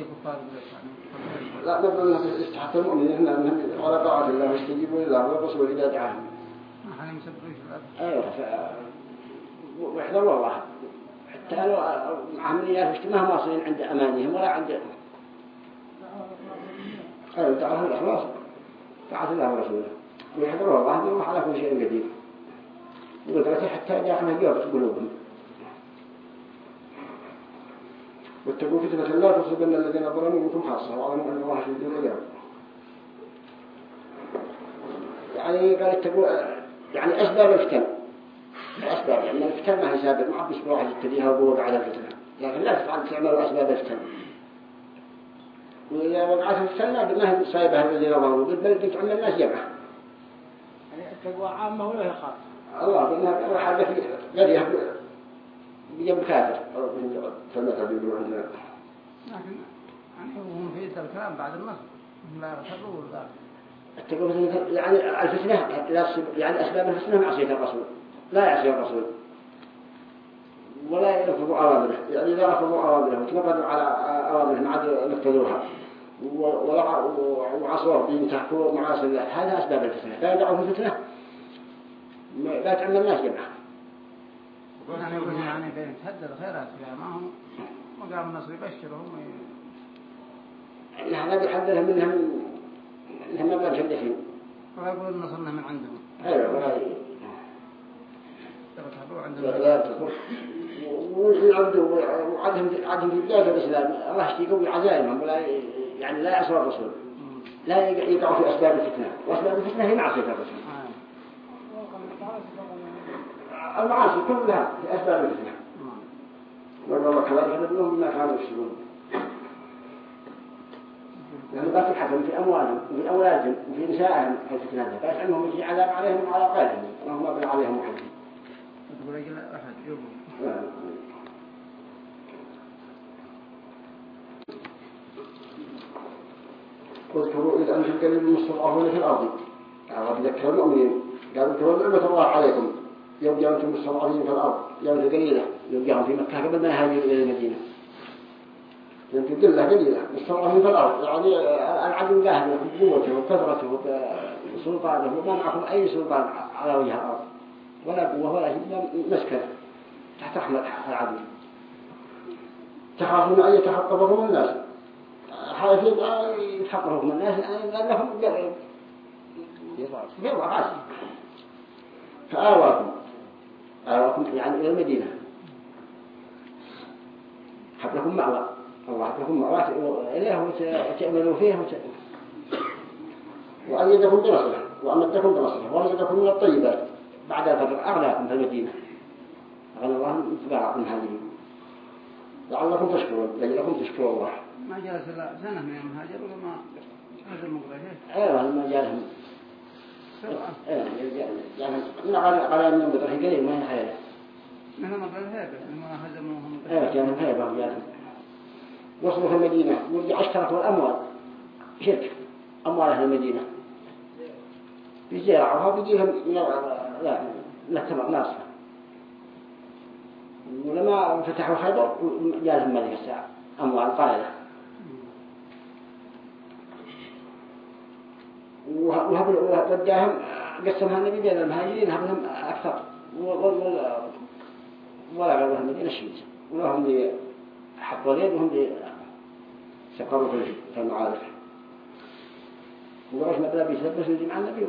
لا نبدأ استحق المؤمنين هنا أنهم على طاعة الله ويستجيبوا لله والرسول إذا دعاهم ما أيوة واحذروا الله حتى لو عمليات اجتماع واصلين عند أمانهم ولا عند أيوة تعالى الإخلاص طاعة الله ورسوله. ويحذروا الله الله على كل شيء قدير. وقدرته حتى جاءنا جواب قلوبهم. واتقوا فتنة لا تصيبن الذين ظلموا منكم خاصة واعلموا أن الله شديد العقاب. يعني قال اتقوا يعني أسباب الفتن. الأسباب يعني الفتن ما هي سابق ما عبش بواحد يتبيها وبوق على الفتنة. لكن لا تفعل تعملوا أسباب الفتن. وإذا وقعت الفتن ما هي صايبها الذين ظلموا بل تعمل الناس جمعة يعني التقوى عامة ولا خاصة؟ الله قلنا حاجة في بجنب كافر. فالمثل بيقولوا عندنا. لكن يعني هم في الكلام بعد النصر. لا يغتروا ولا التقوى يعني الفتنة يعني أسباب الفتنة معصية الرسول. لا يعصي الرسول. ولا يرفضوا أوامره يعني إذا رفضوا أوامره وتمردوا على أوامره ما عاد يقتلوها وعصوا بينتهكوا معاصي الله هذا أسباب الفتنة. لا يدعوا في الفتنة لا تعمل الناس جمعا يعني يقول يعني بين تهدد الخيرات فيها ما هم مقام النصر يبشرهم هذا بيحذرها منهم انهم ما بيرجعوا الحين ولا يقول نصرنا من عندهم. أيوه ولا عندهم. لا وعدهم عدهم في بداية الإسلام الله يقوي عزائمهم ولا يعني لا يعصوا الرسول. لا يقعوا في أسباب الفتنة. وأسباب الفتنة هي معصية الرسول. المعاصي كلها في أسباب الفتنة والله كذلك نبلهم بما كانوا يكسبون يعني لا تحكم في أموالهم وفي أولادهم وفي نسائهم في فتنة فيسألهم يجي عذاب عليهم وعلى غيرهم اللهم ابن عليهم أجل أحد واذكروا إذ أنتم قليل المستضعفون في الأرض. رب ذكر المؤمنين قال اذكروا نعمة الله عليكم. يوم جاءتم مستضعفين في الأرض. يوم قليلة. يوم جاءوا في مكة. قبل ما يهاجروا إلى المدينة. يوم قلة قليلة. مستضعفين في الأرض. يعني العدو قاهر بقوته وكثرته وسلطانه. وما معكم أي سلطان على وجه الأرض. ولا قوة ولا شيء. مسكنة تحت رحمة العدو تخافون أن يتحققكم الناس. خايفين يتحققكم الناس. لأنهم يضعف. عسل فآواكم. آواكم يعني إلى المدينة. حب لكم مأوى. الله حب لكم مأوى. إليه وتأمنوا فيه وت... وأيدكم بنصره وأمدكم بنصره ورزقكم من الطيبات. بعد الفجر أغلاكم في المدينة. أغلى الله من هذه. لعلكم تشكرون. لعلكم تشكروا الله. ما جلس إلا سنة من يوم هاجر ولا ما هذا المقرأة أيوه ما جالهم يعني قليل ما هي ما إيه كانوا هيبة وصلوا في المدينة ورجع اشتركوا الأموال شرك أموال أهل المدينة بيزرعوها بيجيهم لا لا ناصفة ولما فتحوا خيبر جالهم ملك الساعة أموال طائلة وهداهم قسمها النبي بين المهاجرين هبهم أكثر. ولا قالوا المدينة شيء ولهم لي حق اليد وهم لي سقروا في المعارف. وقالوا ما بلا بيسبس نجي مع النبي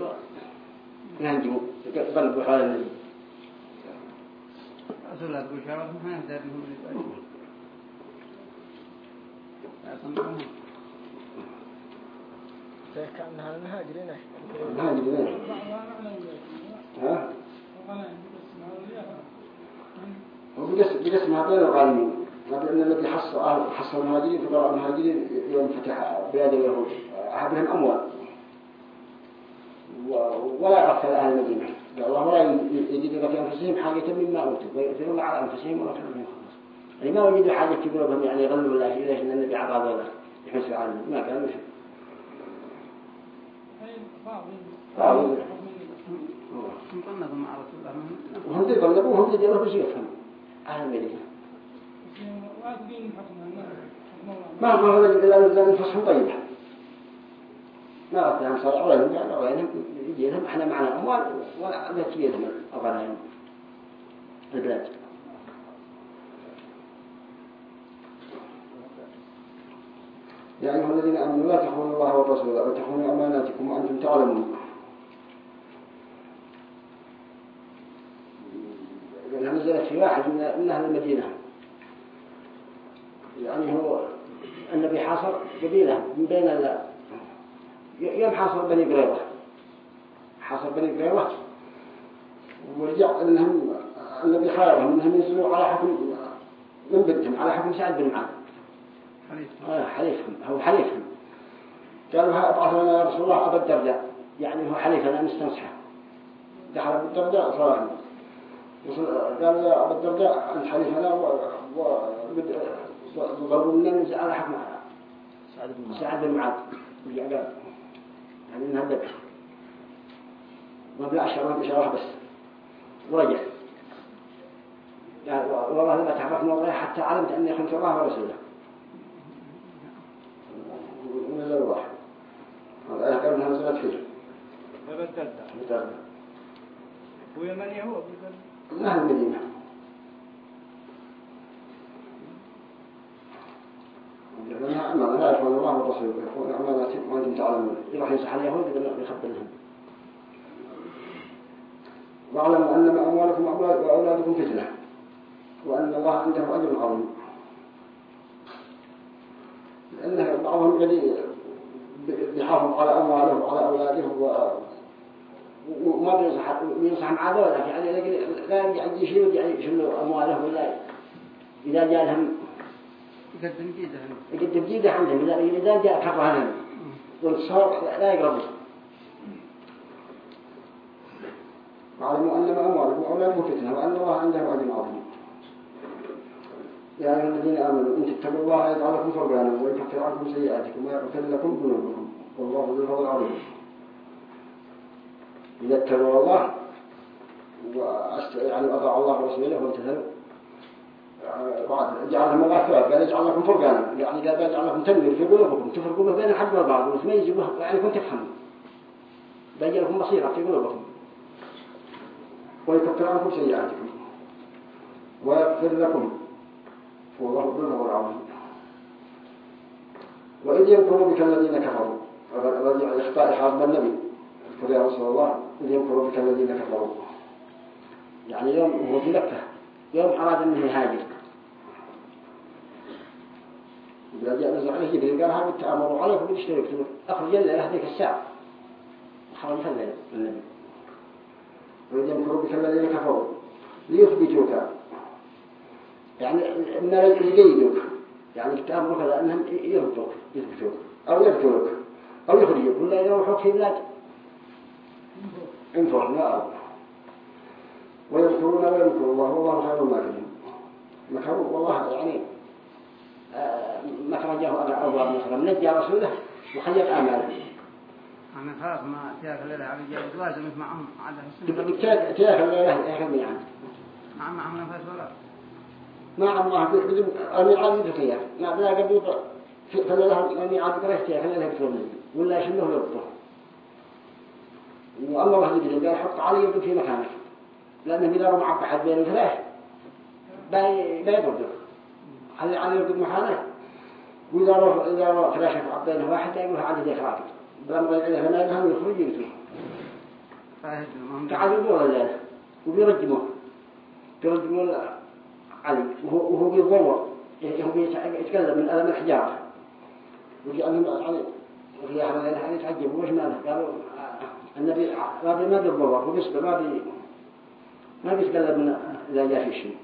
ونهنجموا ضربوا حال النبي اللي كأنها المهاجرين. المهاجرين. ها؟ بقسمها بين الغالمين لأن الذي حصل حصل المهاجرين فقراء المهاجرين يوم فتح بلاد اليهود. أحبهم أموال ولا يغفل أهل المدينة. الله ولا يجد في أنفسهم حاجة مما أوتوا ويؤثرون على أنفسهم كانوا منهم يعني ما وجدوا حاجة في قلوبهم يعني يغلوا الله ليش أن النبي عطى ذولا يحسوا عنه ما كانوا شيء مطنظ مع رسول الله وهم ذي قلبوا ذي جلبوا بشيء أهل المدينة ما هو إلا إلا نفسهم طيبة ما أردنا صار ولا هم يعني ولا يجي لهم إحنا معنا أموال ولا نتجي لهم الغنائم البلاد يا أيها الذين آمنوا لا تخونوا الله والرسول وتخونوا أماناتكم وأنتم تعلمون. لأنها نزلت في واحد من أهل المدينة. يعني هو النبي حاصر قبيلة من بين ال يوم حاصر بني قريظة. حاصر بني قريظة. ورجع أنهم النبي خيرهم أنهم ينزلوا على حكم من بنتهم على حكم سعد بن معاذ. آه حليفهم هو حليفهم قالوا ابعث لنا يا رسول الله أبا الدرداء. يعني هو حليفنا نستنصحه دخل أبو الدرداء صراحة قال يا أبا الدرداء أنت حليفنا وضربوا لنا ننزل على حكم سعد بن معاذ. قال يعني ما بلا أشعر ما بشرح بس. ورجع. قال والله لما من الله حتى علمت أني خنت الله ورسوله. الأرواح هذا قال أنها نزلت فيه فبدلت مثلا هو يمني هو بدل ما هو المدينة لأنها أمانة لا يفعل الله ورسوله يكون أمانة وأنتم تعلمون يروح ينصح اليهود يخبر لهم واعلموا أنما أموالكم وأولادكم فتنة وأن الله عنده أجر عظيم. لأن بعضهم قد يحافظ على أمواله وعلى أولاده وما بينصح بينصح مع ذلك يعني لا يعدي شيء ويشيل أمواله ولا إذا جاء لهم يقدم جيده يقدم جيده عندهم إذا إذا جاء كره لهم لا يقربوا واعلموا أنما أموالكم وأولادكم فتنة وأن الله عنده أجر عظيم. يا أيها الذين آمنوا إن تتقوا الله يجعل لكم فرقانا ويكفر عنكم سيئاتكم ويغفر لكم ذنوبكم. والله ذو الفضل العظيم. إذا اتقوا الله يعني أطاعوا الله ورسوله وامتثلوا جعلهم الله ثواب قال يجعل لكم فرقانا يعني قال يجعل لكم تنوير في قلوبكم تفرقوا بين الحق والبعض وتميزوا يعني كنت تفهموا. بيجي لكم بصيرة في قلوبكم. ويكفر عنكم سيئاتكم. ويغفر لكم. ذو الفضل العظيم. وإذ يمكر بك الذين كفروا. رجع إخطاء حرب النبي؟ قل يا رسول الله. إذ يمكر بك الذين كفروا. يعني يوم هو في مكة يوم أراد أنه يهاجر. إذا جاء نزل عليه جبريل قال هذا التأمر عليكم بالاشتراك أخرج الليلة هذيك الساعة. حرم الليلة النبي وإذ يمكر بك الذين كفروا. ليثبتوك. يعني إن يقيدوك يعني التأمر كذا أنهم يربطوك يثبتوك أو يقتلوك أو يخرجوك. ولا يروحوك في بلاد. انفر لا ويذكرون ويذكر الله والله خير الماكرين. مكروا والله يعني آه، جاه أبواب مصر نجى رسوله وخير آماله أنا خلاص ما تياك الليلة على الجاي لازم معهم على تبقى تياك الليلة يا أخي يعني نعم معهم نفس ولا. ما الله بدون الميعاد يتخير ما بلا قبل فلا الميعاد قريت خلينا لها بتقول ولا شنو يربطه وأما الله يقول قال حط علي يبقى في مكانك. لأنه إذا رمى عبد حد بين الثلاث بيضرب خلي علي يبقى مكانه وإذا رمى إذا رمى فلاش بينه واحد يقول علي ذيك راكب بلما يقول هنا لهم يخرج تعالوا يقول الله وبيرجموه. بيرجموه. علي. وهو وهو بيتضوى هو بيتكلم من ألم الحجارة. وجعلهم يعني وفي أحد الحديث يتعجب وش ماله قالوا النبي ما بي ما بيتضوى هو بيصبر ما بي ما بيتكلم من إذا جاء في شيء.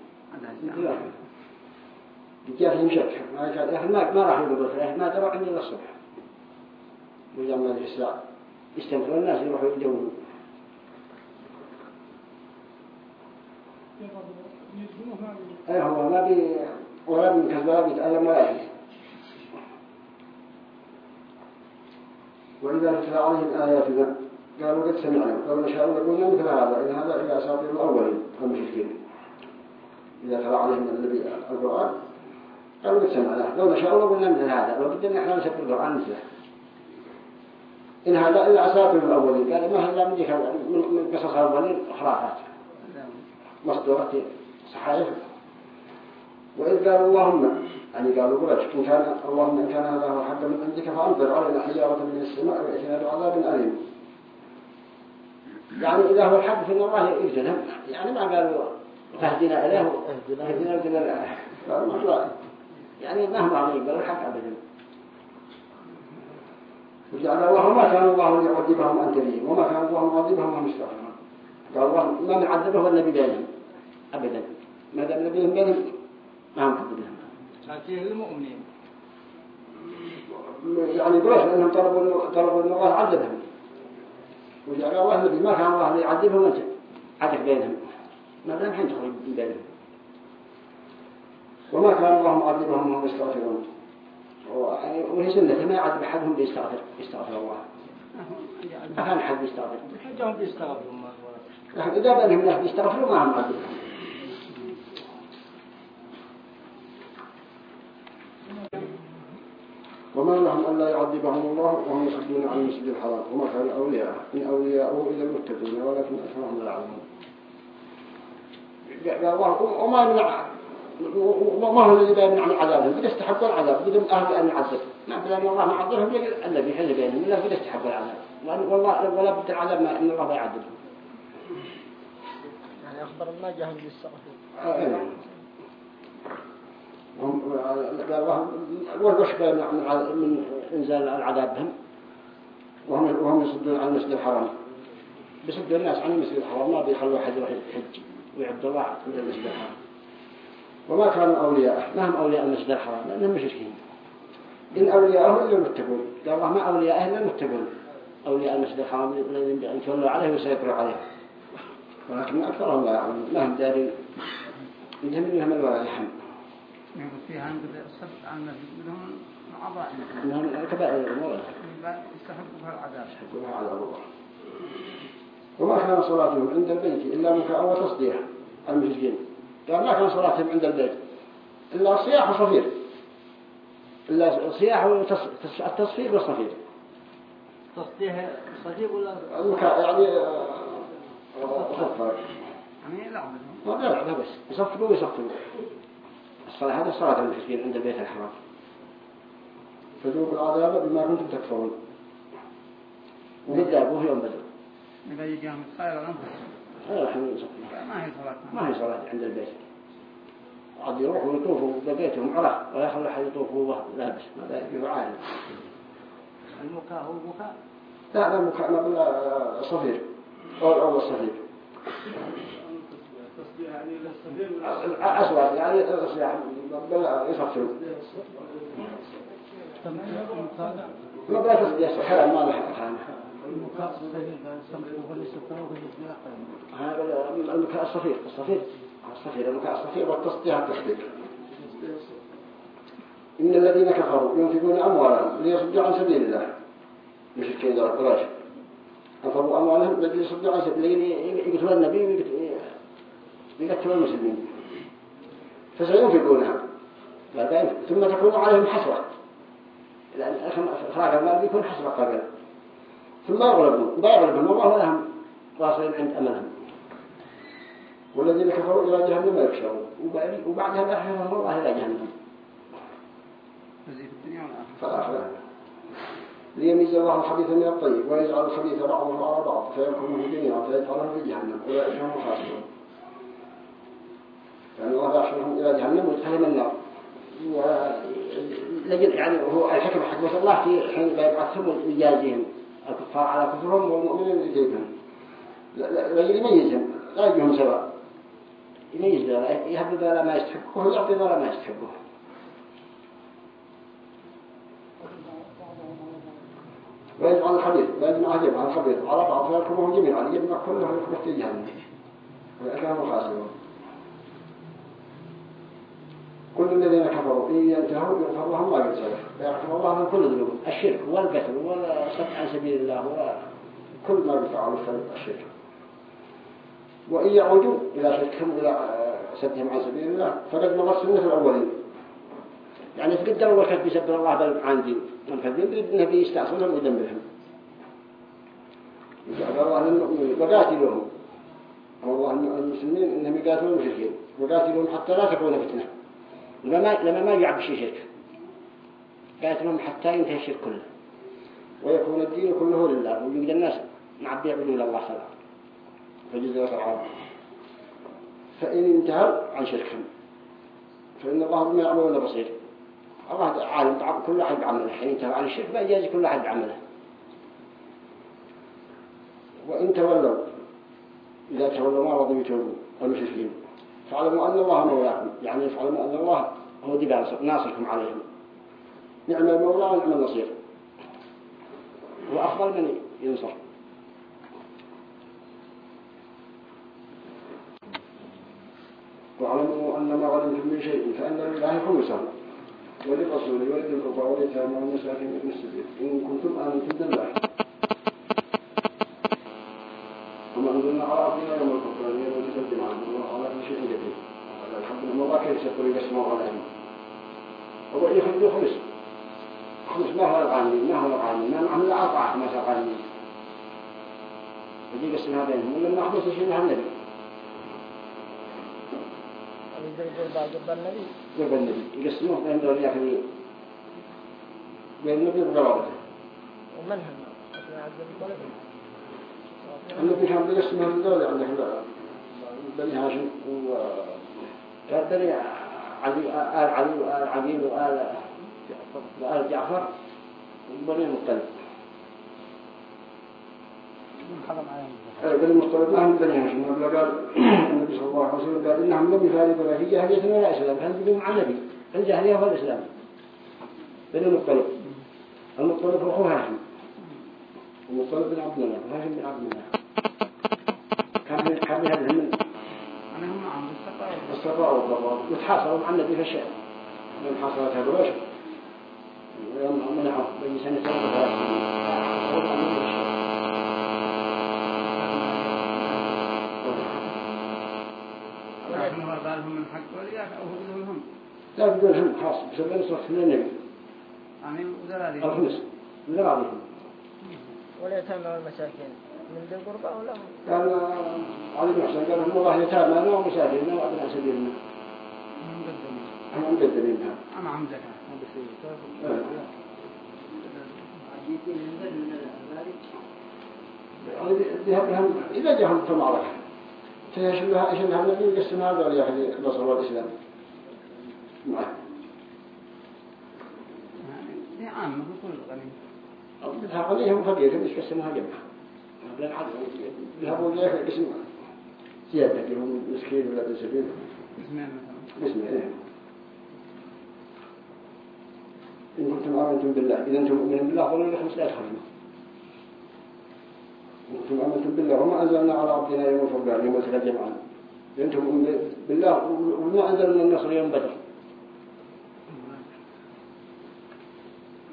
جاء في مشك ما ما راح يا أخي ما تروح عندي للصبح وجمع الساعة يستمتعون الناس يروحوا يدوروا إيه هو ما بي ولا بينكز ولا بيتألم ولا شيء وإذا تتلى عليهم آياتنا قالوا قد سمعنا لو نشاء لقلنا مثل هذا إن هذا إلا أساطير الأولين المشركين إذا تلى عليهم النبي القرآن قالوا قد سمعنا. لو نشاء لقلنا مثل هذا لو بدنا إحنا نسبب القرآن مثله. إن هذا إلا أساطير الأولين قال ما هذا من قصص الأولين خرافات مصدرات صحائف وإذ قالوا اللهم يعني قالوا قريش إن كان اللهم إن كان هذا هو حق من عندك فأنظر علينا حجارة من السماء وإتنا بعذاب أليم. يعني إذا هو الحق فإن الله يجزلهم يعني ما قالوا فهدنا إليه وجنا إليه قالوا يعني ما هم عليهم قالوا الحق أبدا. وجعل الله ما كان الله ليعذبهم أنت بهم وما كان الله معذبهم وهم يستغفرون قال الله ما نعذبه النبي بينهم أبدا. ما دام نبيهم بينهم ما هم قبلهم هذه المؤمنين يعني قريش لأنهم طلبوا طلبوا أن الله يعذبهم وجعل الله النبي ما كان الله يعذبهم أنت عدك بينهم. ما دام حين تخرج من بينهم. وما كان الله معذبهم وهم يستغفرون. يعني وهي سنة. ما يعذب أحدهم بيستغفر يستغفر الله. ما كان أحد يستغفر حجهم بيستغفروا ما إذا بأنهم ناس بيستغفروا ما هم عدلهم وما لهم ألا يعذبهم الله وهم يصدون عن المسجد الحرام. وما كان أولياء إن أولياءه إلا المتقون ولكن أكثرهم لا يعلمون. وما يمنع ما هو الذي بيمنع من عذابهم؟ قد استحقوا العذاب بدون أهل أن يعذب ما بلا أن الله ما عذبهم إلا بيحل بينهم إلا قد استحقوا العذاب. والله ولا بد العذاب ما إن الله بيعذبهم يعني أخبر ما جاهم بالسغف بيمنع من إنزال العذاب بهم. وهم وهم يصدون عن المسجد الحرام. بيصدوا الناس عن المسجد الحرام ما بيخلوا أحد يروح يحج ويعبد الله عند المسجد الحرام. وما كانوا أولياء ما هم أولياء المسجد الحرام لأنهم مشركين. إن أولياءه إلا المتقون. قال الله ما أولياءه إلا المتقون. أولياء المسجد الحرام الذين يتولوا عليه وسيطروا عليه ولكن أكثرهم لا يعلمون ما هم دارين. إنهم منهم الولاء الحمد. فيها عند الصد عن بدهم عضاء إنهم كبائر الأمور يستحقوا العذاب. على الله. وما كان صلاتهم عند البيت إلا مكاء وتصديح المسجدين قال ما كان صلاتهم عند البيت؟ إلا صياح وصفير إلا صياح والتصفير والصفير تصديح صديق ولا؟ المكاء يعني صفر يعني لا ما لا لا بس. يصفروا ويصفروا الصلاة هذا صلاة المسجدين عند البيت الحرام. فذوقوا العذاب بما كنتم تكفرون. وهو يوم بدر. إذا يجيهم الأنفس يصفر ما هي صلاة. ما هي صلاة عند البيت. عاد يروحوا يطوفوا ببيتهم عرى ولا يخلوا أحد يطوفوا وهو لابس. ما يجيب عالم المكاء هو المكاء لا لا بلا صفير أو الصفير يعني أسود يعني يصفروا ما بلا تصديق حلال ما له خانة هذا المكاء الصفير الصفير الصفير المكاء الصفير والتصديق التصديق إن الذين كفروا ينفقون أموالهم ليصدوا عن سبيل الله. مشركين ذلك قراش أنفقوا أموالهم ليصدوا عن سبيل الله. يقتلوا النبي ويقتلوا المسلمين. فسينفقونها. ثم تكون عليهم حسرة. لأن إخراج المال بيكون حسرة قبل. ثم يغلبون لا يغلبون والله لهم واصلين عند أملهم والذين كفروا إلى جهنم يكشرون وبعدها لا يحفظهم الله إلى جهنم. الدنيا فالآخرة. ليميز الله الخبيث من الطيب ويجعل الخبيث بعضه على بعض. فيكون في جميعا فيجعله في جهنم. أولئك هم الخاسرون. يعني إلى جهنم ويدخلهم النار. ولجل يعني هو الحكم حكمة الله في حين يبعثهم ويجازيهم. الكفار على كفرهم والمؤمنين لكيفهم لجل يميزهم. لا يجيهم سواء. يميز ذلك يهب ذلك ما يستحقه ويعطي ذلك ما يستحقه. ويجعل الخبيث ويجمع جمع الخبيث على بعض فيركبه جميعا. يجمع كله في جهنم. كل الذين كفروا إن ينتهوا يغفر لهم ما قد سلف فيغفر الله من كل ذنوب الشرك والقتل والصد عن سبيل الله وكل ما يفعل الشرك. وإن يعودوا إلى شركهم إلى سدهم عن سبيل الله فقد مضت سنة الأولين. يعني في قدر أول كان بيسبر الله بالعاندين والكذبين يريد أنه بيستعصلهم ويدمرهم. قال الله للمؤمنين وقاتلوهم الله المسلمين إنهم يقاتلون المشركين. وقاتلوهم حتى لا تكون فتنة. لما لما ما يعب شيء شرك. قاتلهم حتى ينتهي الشرك كله. ويكون الدين كله لله ويوجد الناس معبي يعبدون الله صلاة. فجزاء العرب فإن انتهوا عن شركهم فإن الله بما يعملون بصير. الله عالم كل أحد بعمله. حين انتهوا عن الشرك فأجاز كل أحد بعمله. وإن تولوا إذا تولوا ما رضوا يتوبوا. المشركين فاعلموا أن الله مولاكم يعني فاعلموا أن الله هو دي ناصركم عليهم. نعم المولى ونعم النصير. هو أفضل من ينصر. واعلموا أن ما غنمتم من شيء فأن لله خمسه. وللرسول القربى واليتامى والمساكين من السبيل إن كنتم آمنتم بالله وما أنزلنا على عبدنا يوم كيف يقول يقسموا غنائم أول يخلوا خمس خمس ما هو الغانم ما هو الغانم ما إلا أربعة خمس غانمين يجي يقسمها بينهم ولما خمس يشيلها النبي. يقول قربا قربا النبي قرب النبي. يقسموه بين دول ياخذ بين النبي. وقرابته ومن هم أثناء عبد المطلب النبي. كان بيقسمها من دول عندك بني هاشم و كان بني علي آل علي وآل عقيل وآل وآل جعفر وبني المطلب عليهم بني المطلب ما هم بني هاشم. قال النبي صلى الله عليه وسلم قال إنهم لم يفارقوا لا في جاهلية ولا إسلام. هل بني مع النبي؟ الجاهلية والإسلام بني المطلب المطلب أخوه هاشم. المطلب بن عبد الله وهاشم بن عبد الله. كان من كان من هذه من أنا هم معهم بالسقاء الصفاء والضراء وتحاصروا مع النبي في الشام من حاصرت هذا الوجه يوم منعه بين سنة لا بدون هم خاص بسبب نصرة من النبي. يعني الخمس بعضهم واليتامى والمساكين هم قال علي بن حسين قال هم والله يتامى ومساكين وأبناء سبيلنا هم قدموا هم مقدمينها أما عم زكاة ذهبهم إذا جاءهم في المعركة فيشبها يشبها النبي ويقسم هذا وليأخذ النصر والإسلام. معه يعني عامة كل غني بدها عليهم فقير مش قسمها جمعة ذهبوا ليك قسم زيادة لهم مسكين ولا ابن سبيل اسمين مثلا بسم الله إن كنتم آمنتم بالله إذا أنتم مؤمنين بالله لكم لا تخرجوا إن كنتم آمنتم بالله وما أنزلنا على عبدنا يوم الفرقان يوم التقى جمعان إذا أنتم مؤمنين بالله وما أنزلنا النصر يوم بدر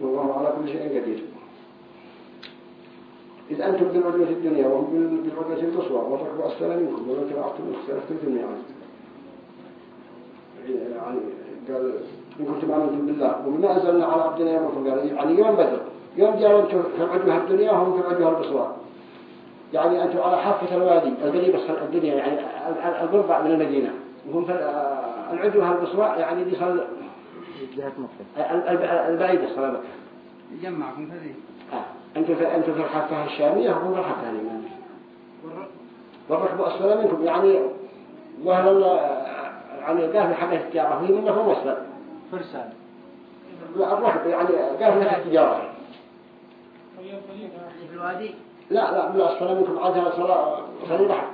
والله على كل شيء قدير. إذ أنتم بالعدوة الدنيا وهم بال- بالعدوة القصوى والركب أسفل منكم ولو تبعتم الميعاد يعني قال إن كنتم آمنتم بالله وبما أنزلنا على عبدنا يوم الفرقان يعني يوم بدر. يوم جاءوا أنتم في العدوة الدنيا وهم في العدوة القصوى. يعني أنتم على حافة الوادي القريب الصل- الدنيا يعني ال- ال- القربة من المدينة. وهم في ال- العدوة القصوى يعني دي صل جهة مكة. ال- ال- البعيدة صلى يجمعكم هذه. أنتم في أنتم في الحافة الشامية في الحافة اليمنية والركب أسفل منكم. يعني وهل الله يعني قافل حق التجارة هي منكم أسفل فرسان. لا الركب يعني قافل حق التجارة في الوادي. لا لا بلا أسفل منكم. عادها صلاة صلي بحر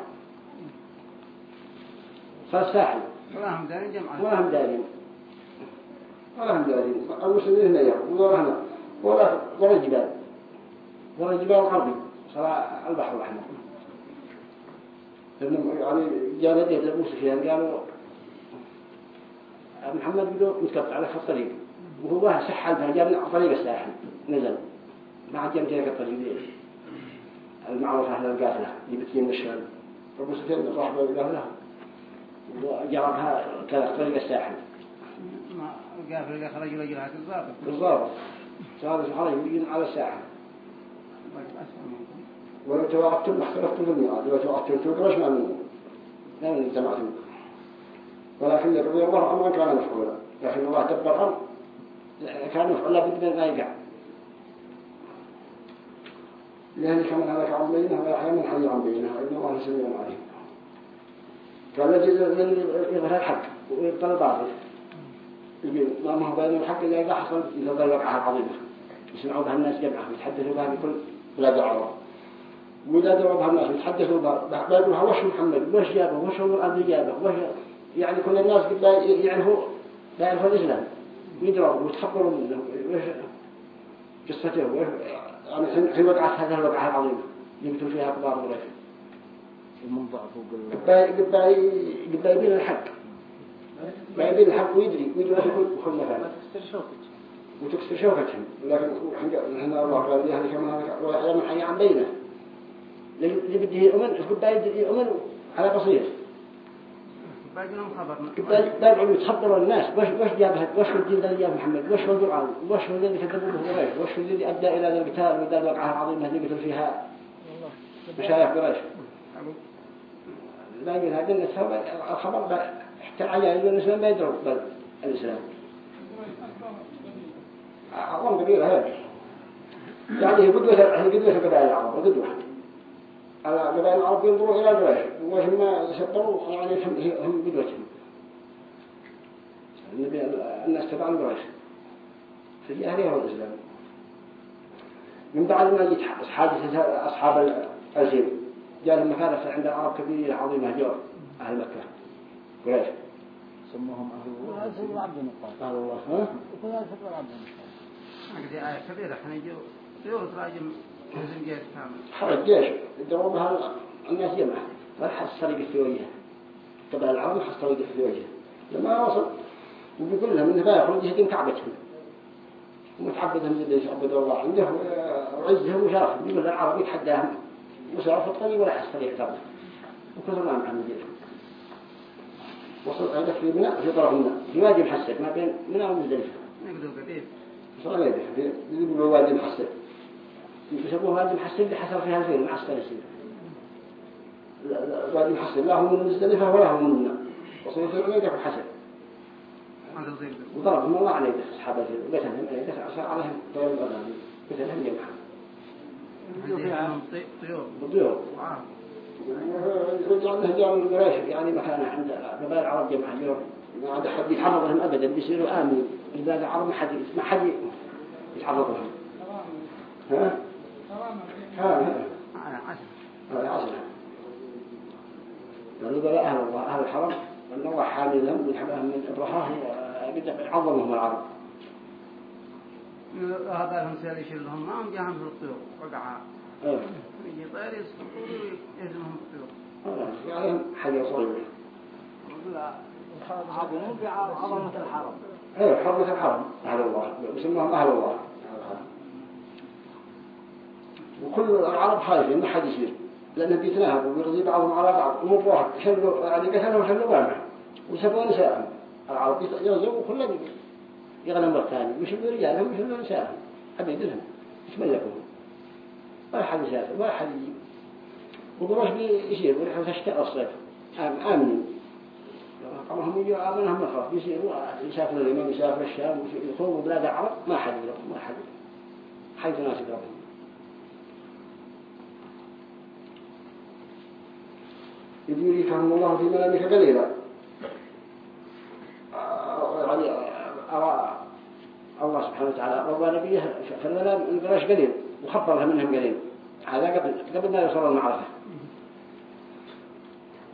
فالساحل ولا هم دارين جمعة. ولا هم دارين. ولا هم دارين. المسلمين هنا يوم ولا هنا ولا ولا جبال. ولا جبال الغربي صلاة البحر الأحمر لأنهم يعني جاء لديه أبو سفيان قالوا محمد بدو متقطع على خط الطريق وهو سحل فجاء طريق الساحل نزل. ما عاد جمت لك الطريق دي المعروفة أهل القافلة اللي بتجي من الشام أبو سفيان راح بالقافلة وجربها كانت طريق الساحل ما قافل اللي خرج رجل هذا الضابط بالضبط صار يجين على الساحل ولو توعدتم اختلفتم الميعاد ولو توعدتم تقرش ما من ما من اجتمعتم ولكن رضي الله عنه كان مفعولا. لكن الله الأمر كان مفعولا بد من ما يقع لذلك من هلك عن بينه ويحيى من حي عن بينه إن الله سميع عليم. قال الذي يظهر الحق ويبطل الباطل. ما هو بين الحق إلا إذا حصل إذا ظل وقعها عظيمة يسمعوا بها الناس جمعة ويتحدثوا بها بكل بلاد العرب وإذا دعوا بها الناس يتحدثوا بها بيقولها وش محمد؟ وش جابه؟ وش هو الأرض جابه؟ وش يعني كل الناس قد لا يعرفوا لا يعرفوا الإسلام. ويدروا ويتخبروا منه. وش قصته؟ وش يعني حين- حين وقعت هذه الوقعة العظيمة. يقتل فيها كبار قريش فوق ال... قد قد يبين الحق. ما يبين الحق ويدري. ويدري وش يقول. كل مكان وتكسر شوكتهم لكن إحنا الله قال لي هذا كما هذا ويحيى من حي عن بينه. اللي بده يؤمن يقول بايد يؤمن على بصير. بيقعدوا يتخبروا الناس وش وش جابها وش الدين الذي جاب محمد؟ وش هو القرآن وش هو الذي كذبوا به قريش وش هو الذي أدى إلى القتال؟ وذا الوقعة العظيمة اللي قتل فيها مشايخ قريش. باقي هذا الناس الخبر حتى العجائز الإسلام ما يدروا. بالإسلام أعظم قبيلة هذه يعني هي قدوة هي قدوة قبائل العرب قدوة. قبائل العرب ينظروا إلى قريش وهم يسبروا يعني هم هم قدوتهم الناس تبع قريش في الجاهلية والإسلام من بعد ما جيت حادثة أصحاب الفيل جاء كانت عند العرب كبيرة عظيمة جور أهل مكة. قريش. سموهم أهل هو عبد النقاط قال الله هذه آية كبيرة. إحنا يجوا يجوا تراجم جيش كامل. خرج جيش. يدوروا بها الناس جمعة ما حس طريقة في وجهه. قبل العرب ما حس طريقة في وجهه. لما وصل وبيقول لهم إنه بيخرج يهدم كعبتهم. ومتعبدهم جدا يعبدوا الله عنده وعزهم وشرفهم يقول العرب يتحداهم. في الطريق ولا حس طريق ترى وكل ما عم وصل عندك في بناء في طرف النار في وادي محسن ما بين منى ومزدلفة. نقدر قديم يقولوا وادي يسموه وادي اللي حصل فيها الفيل السلسلة وادي لا من مزدلفة ولا هو من منى وصل في عيدة وحسن ما تصير وضربهم الله على يده أصحاب الفيل وقتلهم عليه صار عليهم طيب الأغاني قتلهم جمعا طيور. قريش يعني مكانه عند قبائل العرب جمع جور ما عاد حد يتعرض لهم أبدا بيصيروا آمنين. إذا العرب ما حد ما حد يتعرض لهم ها؟ ها هذا عصر. لا أهل الله أهل الحرم أن الله حامي لهم ويحبهم من إبرهاه عظمهم العرب. هذا لهم سير يشيل لهم. ما هم جاهم في الطيور وقع إيه. يجي طير يسقطوا ويهزمهم الطيور. يعني حاجة صغيرة. عظموا بعظمة الحرم. الحرم. أهل الله. أهل الله. وكل العرب خايفين ما حد يصير لأنه بيتناهبوا ويرضي بعضهم على بعض. ومو واحد شلوا يعني قتلوا وشلوا بانه وسبوا نساءهم العرب يغزوا وكل يغنموا الثاني ويشلوا رجالهم ويشلوا نساءهم. عبيد لهم يتملكوهم ما حد يسافر ما حد يجي. وقروش بيصير ونحن تشتاء الصيف آم طبعا يجوا آمنهم مخاف يصيروا يسافر اليمن يسافر الشام يدخلوا بلاد العرب. ما حد يضربهم ما حد حيث ناس يضربهم إذ يريكهم الله في منامك قليلا آه، يعني أرى الله سبحانه وتعالى روى نبيه في المنام القراش قليل وخبرها منهم قليل. هذا قبل قبل ما يوصلوا المعركة.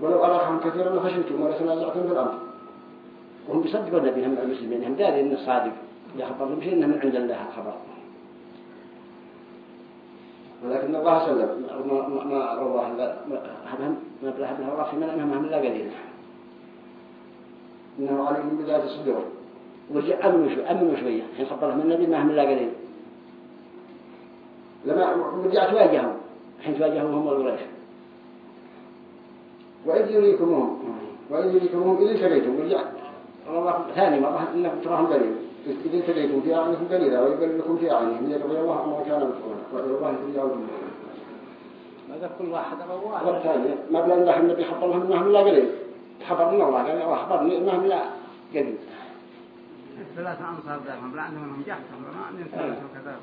ولو أراكم كثيرا لخشيتم ولا تنازعتم في الأمر وهم بيصدقوا النبي هم المسلمين هم دارين إن الصادق يخبر لهم شيء إنه من عند الله الخبر ولكن الله سلم ما ما ما رواه هم ما بلا هم الله في هم لا قليل إنه عليهم بذات الصدور. ورجع أمنوا شوي أمنوا شوية. حين خبرهم النبي ما هم لا قليل. لما رجع تواجههم حين تواجههم هم القريش. وإذ يريكمهم وإذ يريكمهم إذ التقيتم ورجع الله ثاني مرة إنكم تراهم قليل إذ التقيتم في أعينكم قليلا ويقل لكم في أعينهم. ليقضي الله أمر كان مفعولا وإلى الله ترجعون هذا كل واحد أبو واحد؟ والثاني ما بلا أن النبي خبر لهم إنهم لا قليل. من الله قال الله أخبرني إنهم لا قليل. ثلاثة أنصار دائما لا عندهم هم جحتهم ما عندهم ثلاثة وكذا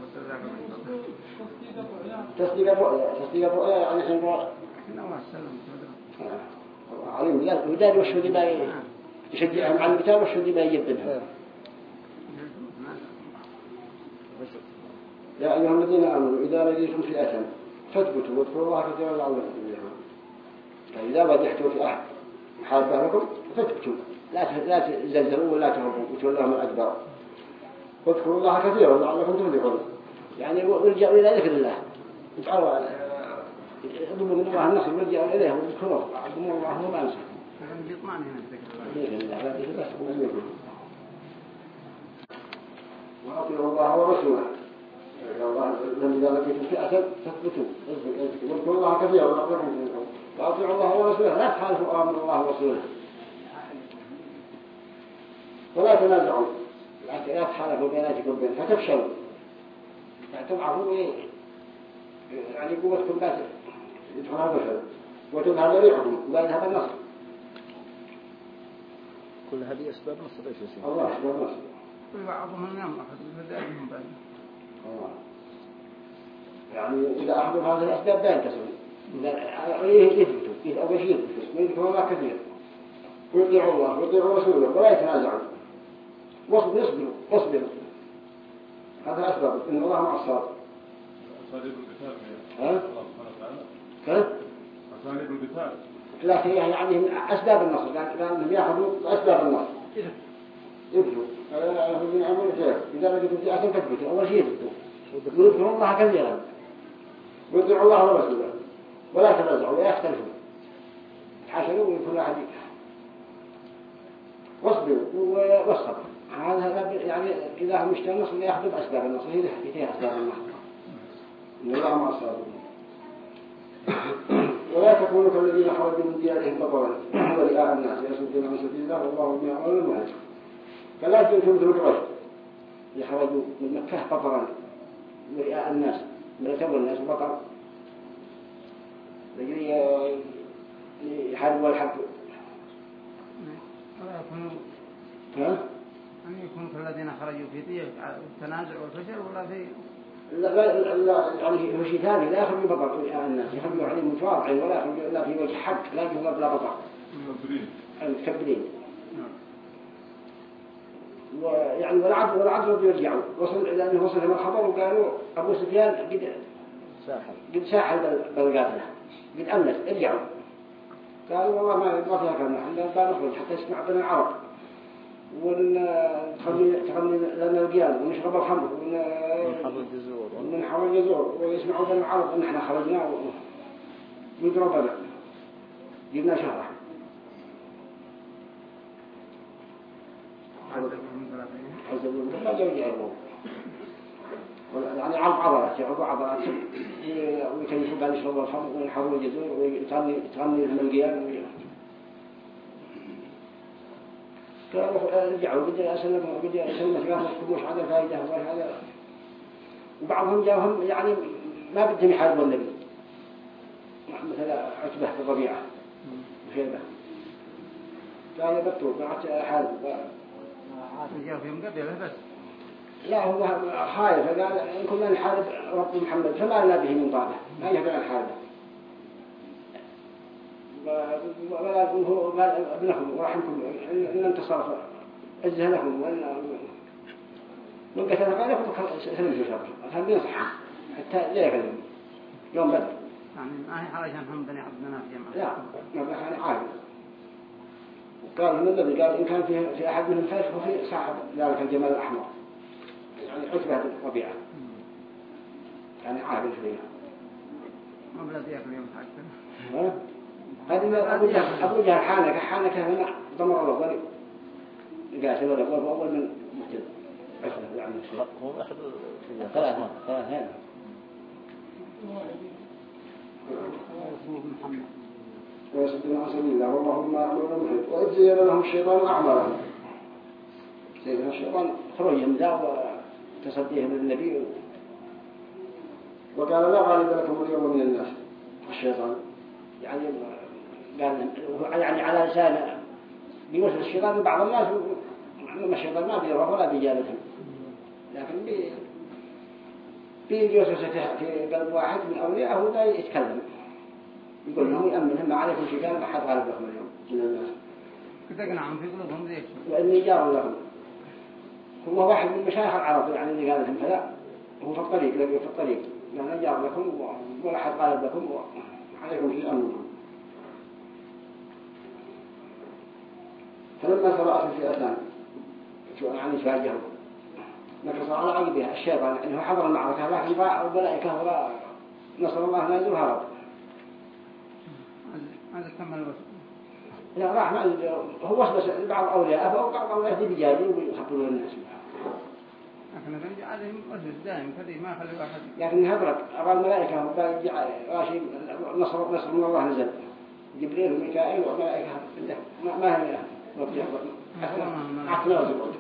تصديق الرؤيا تصديق الرؤيا يعني حين رؤيا لا وداري وشو دي يشجعهم على القتال وشو دي باي يبدنهم يا أيها الذين آمنوا إذا لقيتم فئة فاثبتوا واذكروا الله كثيرا لعلكم تفلحون. فإذا وجحتوا في أحد محاربة لكم فاثبتوا. لا لا تزلزلوا ولا تهربوا وتولوا من الأدبار واذكروا الله كثيرا لعلكم تفلحون. يعني ارجعوا إلى ذكر الله. ادعوا على اطلبوا من الله النصر وارجعوا إليه واذكروه عظموا الله وما وتعالى وأطيعوا الله ورسوله لم إذا لقيتم فئة تثبتوا واذكروا الله كثيرا وأطيعوا الله ورسوله لا تخالفوا أمر الله ورسوله ولا تنازعوا لا تخالفوا بيناتكم بين فتفشلوا يعني تضعفوا إيه؟ يعني قوتكم لا يدخلها البشر وتظهر ريحكم ولا يذهب النصر. كل هذه أسباب نصر إيش يصير الله أكبر النصر وبعضهم يمرح بدائهم بعد. الله. يعني إذا أخذوا هذه الأسباب لا ينتصرون إذا يثبتوا؟ أول شيء يثبتوا؟ ويذكروا الله كثير. ويطيعوا الله ويطيعوا رسوله ولا يتنازعوا. واصبروا اصبروا اصبروا هذا أسباب إن الله مع الصابر أساليب القتال ها؟ كيف؟ أساليب القتال. لكن يعني من أسباب النصر. لأنهم يأخذوا أسباب النصر. يثبتوا يأخذون عمل خير إذا رجعوا في أكل تثبتوا أول شيء يثبتوا ويذكروا الله كثيرا ويطيعوا الله ورسوله. ولا تنازعوا ولا يختلفوا حسنوا ويكون أحد واصبروا والصبر هذا يعني إذا هم النصر يأخذوا بأسباب النصر. هي فيها أسباب النصر. ولا تكونوا كالذين خرجوا من ديارهم بطرا ورئاء الناس يصدون عن سبيل الله والله بما يعملون المهج فلا تنسوا مثل الرشد يخرجوا من مكة بطرا ورئاء الناس. من تبر الناس بطر لجري يحاربوا الحق؟ أن يكونوا كالذين خرجوا في التنازع والفشل ولا في يعني هو شيء ثاني. لا يخرجوا بطر رئاء الناس يخرجوا عليهم متواضعين ولا يخرجوا إلا في وجه حق لا يجوا بلا مكبرين المتكبرين ويعني والعبد والعبد رضي يرجعوا وصل لأنه وصل لهم الخبر وقالوا أبو سفيان قد ساحل. قد ساحل بالقافلة قد أمنت ارجعوا. قالوا والله ما ما فيها كلام إحنا بنخرج حتى يسمع بنا العرب. ونخلي تخلي لنا القيام ونشرب الخمر ونحاول الجزور. ويسمعوا بنا العرب إن إحنا خرجنا ويضربنا جبنا شهرة يعني عرض عضلات يعرضوا عضلات ويكيفوا بعد يشربوا الخمر ويحاولوا الجزور ويتغني تغني لهم القيام قالوا رجعوا بدي أسلم بدي أسلم قالوا مش هذا فائدة وبعضهم جاهم يعني ما بدهم يحاربوا النبي. مثل عتبة في الربيعة وشيبة قال يبطوا بعت حارب. جاء فيهم قبيلة بس. لا هو خايف. قال إن كنا نحارب رب محمد فما لنا به من طابع. ما يهدنا نحاربه. ولا قال ابنكم ورحمكم إن انتصر أجزه لكم وإن من قتل قال سلم في شر هل ينصح حتى لا يكلم يوم بدر يعني ما هي حرج عنهم بني عبد مناف لا جماعة ما بقى يعني عادي قال من الذي قال إن كان في في أحد منهم فارس وفي صاحب ذلك الجمال الأحمر يعني عتبة الربيعة يعني عادل فيها ما بلا ضيق اليوم حقا هذه أبو جهل أبو جهل حانك حانك هنا ضمر الأول قاتل ولا أول أول من مهتد هو أحد ثلاثة اسمه محمد ويصدون عن سبيل الله والله ما يعملون محيط وإذ زين لهم الشيطان أعمالهم سيدنا الشيطان خرجهم ذا وتصديهم للنبي وقال لا غالب لكم اليوم من الناس. الشيطان يعني قال يعني على لسان بيوصل الشيطان لبعض الناس أما الشيطان ما بيروح ولا بيجابتهم لكن بي بيجي وسوسة في قلب واحد من أولياءه وده يتكلم. يقول لهم يأمنهم ما عليكم شيء قال أحد غالب لكم اليوم. من الناس. كنت أقنعهم في قلوبهم ذيك وإني جار لهم. هو واحد من مشايخ العرب يعني اللي قال لهم فلا هو في الطريق لقوا في الطريق. لأن جار لكم ولا أحد غالب لكم وعليكم شيء أمنكم. فلما الفئتان شو يعني تواجهوا نكص على عقبها الشيطان إنه حضر المعركة لكن باع الملائكة ولا نصر الله نازل وهرب هذا. كمل الوصف. لا راح ما هو بس بعض أولياء أو بعض أولياء دي بيجادوا ويخبروا الناس. لكن كان عليهم وصف دائم كذي ما خلي واحد. لكن هبرت أرى الملائكة راشي نصر نصر من الله نزل. جبريل وميكائيل وملائكة ما ما هي لا تقعد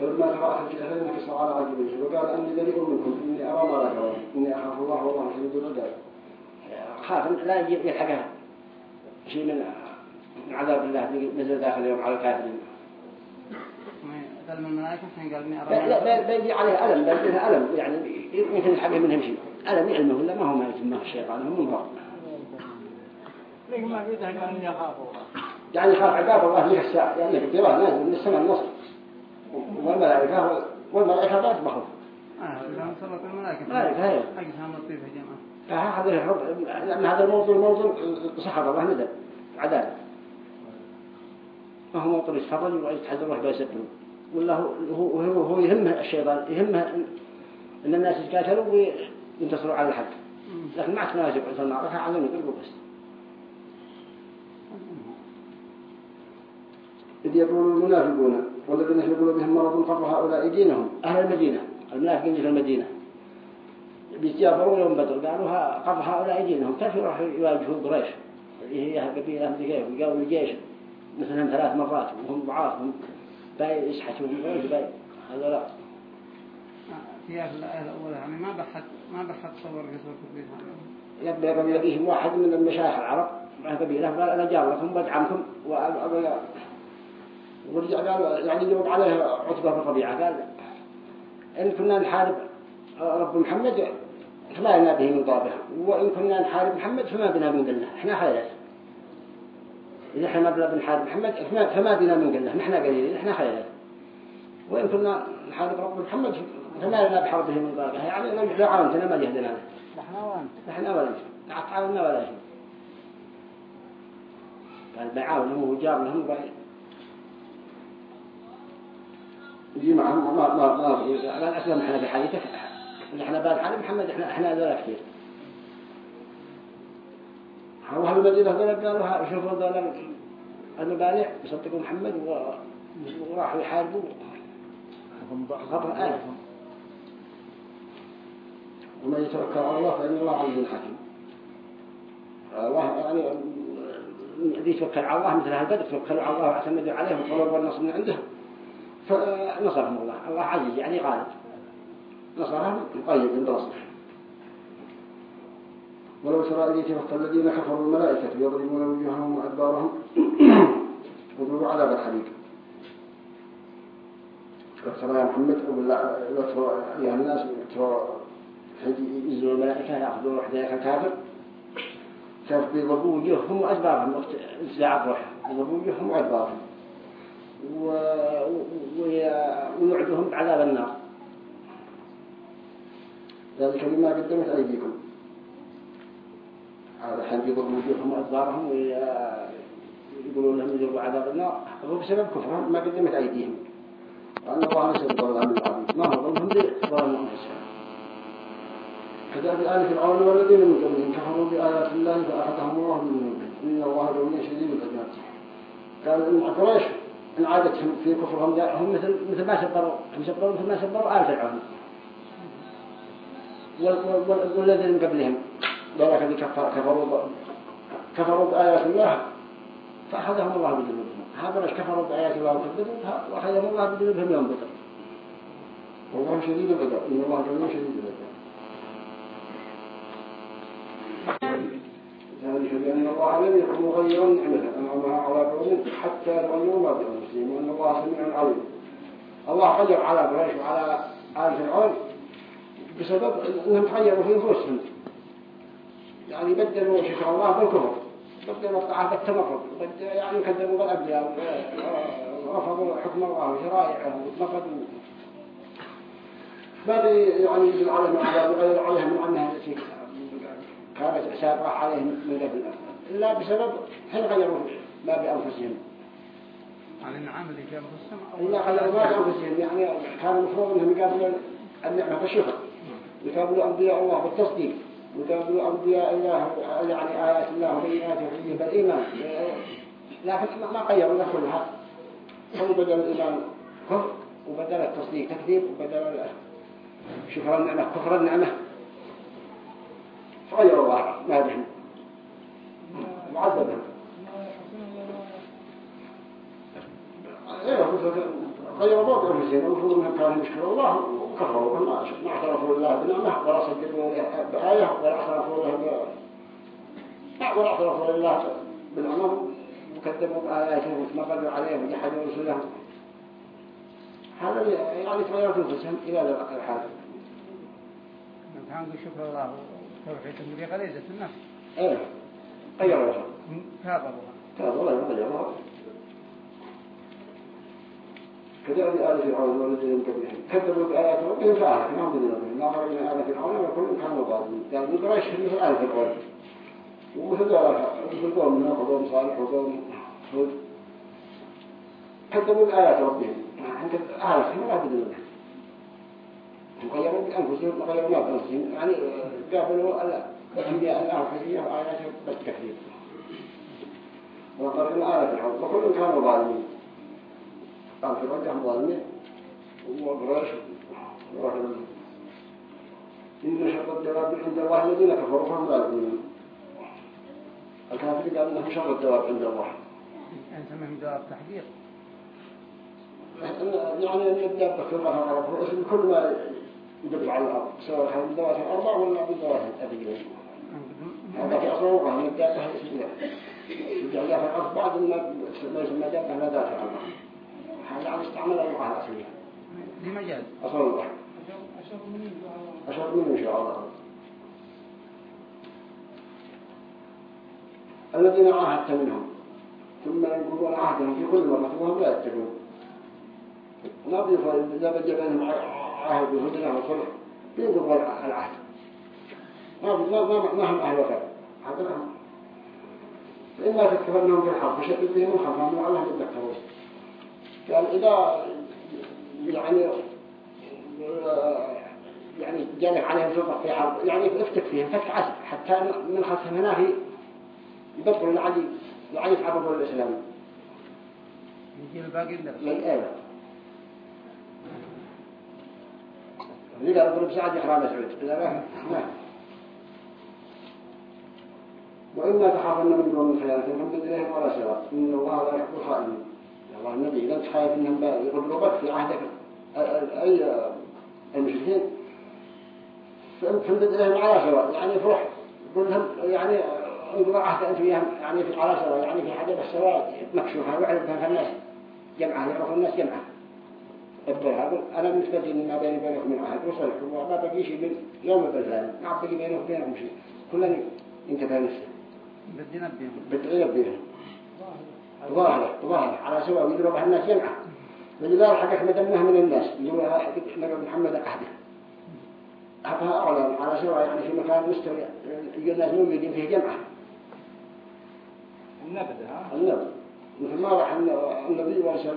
فلما ترأت الفئتين انكسر على عجبه وقال أني بريء منكم إني أرى ما لا ترون إني أخاف الله والله شديد العذاب خاف لا يلحقها شيء من عذاب الله نزل داخل اليوم على الكافرين قال من الملائكة حين قال إني أرى لا بيجي عليه ألم فيها ألم يعني يمكن يلحقه منهم شيء ألم يعلمه ولا ما هو ما يتمه الشيطان هم منظر لكن ما في ذلك أن يخافوا. يعني خاف عذاب الله لك الساعة يعني الجبال نازل من السماء النصر. والملائكة والملائكة لا تبخل آه سبق الملائكة. ملائكة هي أجسام لطيفة جماعة. فهذا الحب لأن هذا الموضوع موضوع سحب الله ندى عذاب ما هو موضوع يتفرج ويتحذر واحد يسبه ولا هو هو هو, يهمه الشيطان يهمه إن, الناس يتقاتلوا وينتصروا على الحق. لكن ما تناسب في المعركة عظيم يقلبوا بس. إذ يقول المنافقون والذين في قلوبهم مرض قبل هؤلاء دينهم أهل المدينة المنافقين في المدينة. بيستيافروا يوم بدر قالوا قبل هؤلاء دينهم كيف يروحوا يواجهوا قريش؟ اللي هي قبيلة كيف وقالوا الجيش مثلهم ثلاث مرات وهم ضعاف هم باي يشحتوا من قريش باي هذا لا. في الآية الأولى يعني ما بحث ما بحث صور قصة هذا يبقى قبل يجيهم واحد من المشايخ العرب. قال أنا جار لكم بدعمكم ورجع قال يعني جاوب عليه عتبة بن ربيعة قال إن كنا نحارب رب محمد فما لنا به من ضابها وإن كنا نحارب محمد فما بنا من قلة. إحنا خيرات. إذا إحنا ما بنا بنحارب محمد فما, فما بنا من قلة. نحن قليلين إحنا خيرات. وإن كنا نحارب رب محمد فما لنا بحربه من ضابها يعني لو عاونتنا ما جهدنا. نحن وانت نحن تعاوننا ولا شيء. قال بعاونهم وجار لهم قال يجي معهم ما ما ما قال أسلم إحنا في حديثك إحنا بعد علي محمد إحنا إحنا ذولا كثير هو أهل المدينة ذولا قالوا ها شوفوا ذولا المبالع يصدقوا محمد و- وراحوا يحاربوا. خطر آية ومن يتوكل على الله فإن الله عزيز حكيم. الله يعني الذي يتوكل على الله مثل هالبدر توكلوا على الله واعتمدوا عليه وطلبوا النصر من عنده فنصرهم الله. الله عزيز يعني غالب. نصرهم مقيد بنصر ولو ترى الذي توكل الذين كفروا الملائكة يضربون وجوههم وأدبارهم <coughs> وذوقوا عذاب الحريق. ترى يا محمد أقول لا لا ترى يا الناس ترى هدي ينزلوا الملائكة يأخذوا روح ذلك كيف بيضربوا وجوههم وأدبارهم وقت انزلاع الروح. يضربوا وجوههم وأدبارهم و... و... ويوعدهم بعذاب النار. ذلك بما قدمت أيديكم. هذا الحين بيضربوا وجوههم وأدبارهم ويقولون لهم يذوقوا عذاب النار. هو بسبب كفرهم ما قدمت أيديهم. وأن الله ليس بظلام العظيم ما هو؟ ظلمهم بظلم أنفسهم كذلك آل فرعون والذين من قبلهم كفروا بآيات الله فأخذهم الله بذنوبهم إن الله قوي شديد العذاب. قال إن قريش إن عادتهم في كفرهم هم مثل مثل ما سبروا. هم سبروا مثل ما سبروا آل فرعون. وال- وال- والذين من قبلهم. ذلك كفر- كفروا كفروا بآيات الله فأخذهم الله بذنوبهم. مش كفروا بآيات الله وكذبوا وأخذهم الله بذنوبهم يوم بدر. والله شديد العذاب. إن الله قوي شديد العذاب. ذلك بأن الله لم يكن مغيرا أنعمها على قوم حتى ما بأنفسهم وأن الله سميع عليم. الله غير على قريش وعلى آل فرعون بسبب أنهم تغيروا في نفوسهم يعني بدلوا شكر الله بالكفر بدلوا الطاعة بالتمرد يعني كذبوا بالأبياء ورفضوا حكم الله وشرائعه واتنقضوا بل يعني يجب عليهم العذاب وغير عليهم من عنها التي كانت سابقة عليهم من قبل إلا بسبب حين غيروا ما بأنفسهم. على النعم اللي في السماء. إلا غيروا ما بأنفسهم. يعني كان المفروض أنهم يقابلوا النعمة بالشكر يقابلوا أنبياء الله بالتصديق. يقابلوا أنبياء الله يعني آيات الله وبيناته وحيه بالإيمان. لكن ما- ذا كلها هو بدل الإيمان كفر وبدل التصديق تكذيب وبدل شكر النعمة كفر النعمة. فغيروا الله ما بهم معذبهم إيه غيروا موضع انفسهم المفروض انهم كانوا يشكروا الله وكفروا ما اعترفوا بالله بنعمه ولا صدقوا بآية ولا اعترفوا له ولا اعترفوا لله بالنعمه وكذبوا بآياته وتمردوا عليه وجحدوا رسله هذا يعني تغيرت انفسهم إلى الحال نقول شكر الله. توحيد تنبيه غريزة النفس إيه. غيروها كابروها كان والله ما غيروها كذلك آل فرعون والذين قبلهم كذبوا بآيات ربهم فأهلكناهم بذنوبهم ما خرجنا آل فرعون وكل كانوا ظالمين يعني من قريش. مثل آل فرعون ومثل مثل قوم من قوم صالح وقوم هود. كذبوا بآيات ربهم. عند أهلكهم لا بذنوبهم غيروا بأنفسهم غيروا ما بأنفسهم يعني قابلوا الأنبياء وحزيه وآياته بالتكذيب وقرروا آل فرعون وكل كانوا ظالمين قال في رجع ظالمين وقريش ورحمة إن شر الدواب عند الله الذين كفروا فهم لا يؤمنون. الكافر قال إنه شر الدواب عند الله. يعني سمهم جواب تحقيق يعني أن الله عرفه اسم كل ما يدب على الأرض. سواء كان بالدوات الأربع ولا بالدوات الأبيض هذا في أصل وقع من الدابة اسمها يجعل في الأرض بعد ما يسمى دابة لا ذات الأرض هذا عم يستعمل اللغة الأصلية. دي مجاز أصل الله أشهر منه إن شاء الله. الذين عاهدت منهم. ثم ينقضون عهدهم في كل مرة وهم لا يتقون ما بيفعل إذا بدأ بينهم عهد وهدنا وصلح بينقضوا العهد ما ما ما ما هم أهل وفاء هذا لهم فإما تتكفلهم في الحرب فشدد بهم الخفا من الله يتذكرون قال إذا يعني يعني جالك عليهم سلطة في حرب يعني افتك فيهم فتك عسل حتى من خلفهم هنا في يدبروا لعلي لعلي يتعرضوا للإسلام. يجي الباقي ده قال اضرب سعد سعود. إذا ما وإما تخافن من دون خيانة فانبذ إليهم ولا سواء إن الله لا يحب الخائنين. الله النبي إذا تخاف إنهم يغدروا بك في عهدك. أي المشركين. فانبذ إليهم على سواء يعني فرح قل لهم يعني انظر عهد أنت وياهم. يعني في على سواء يعني في حاجة السواء مكشوفة وعلم فيها الناس جمعة يعرفوا الناس جمعة. هذا أنا بالنسبة لي ما بيني وبينك من عهد. وصلح وما بقي شيء من يوم البلدان ما بقي بينك وبينكم شيء. كلنا انتبه نفسه بدي نبيهم بدعي بهم ظاهرة ظاهرة على سواء يضربها الناس جمعة ولذلك حقك مدمنها من الناس. اللي هو نبي محمد أحد أبها أعلم على سواء يعني في مكان مستوي يجي الناس موجودين فيه جمعة. النبذ ها؟ النبي مثل ما راح النبي وأرسل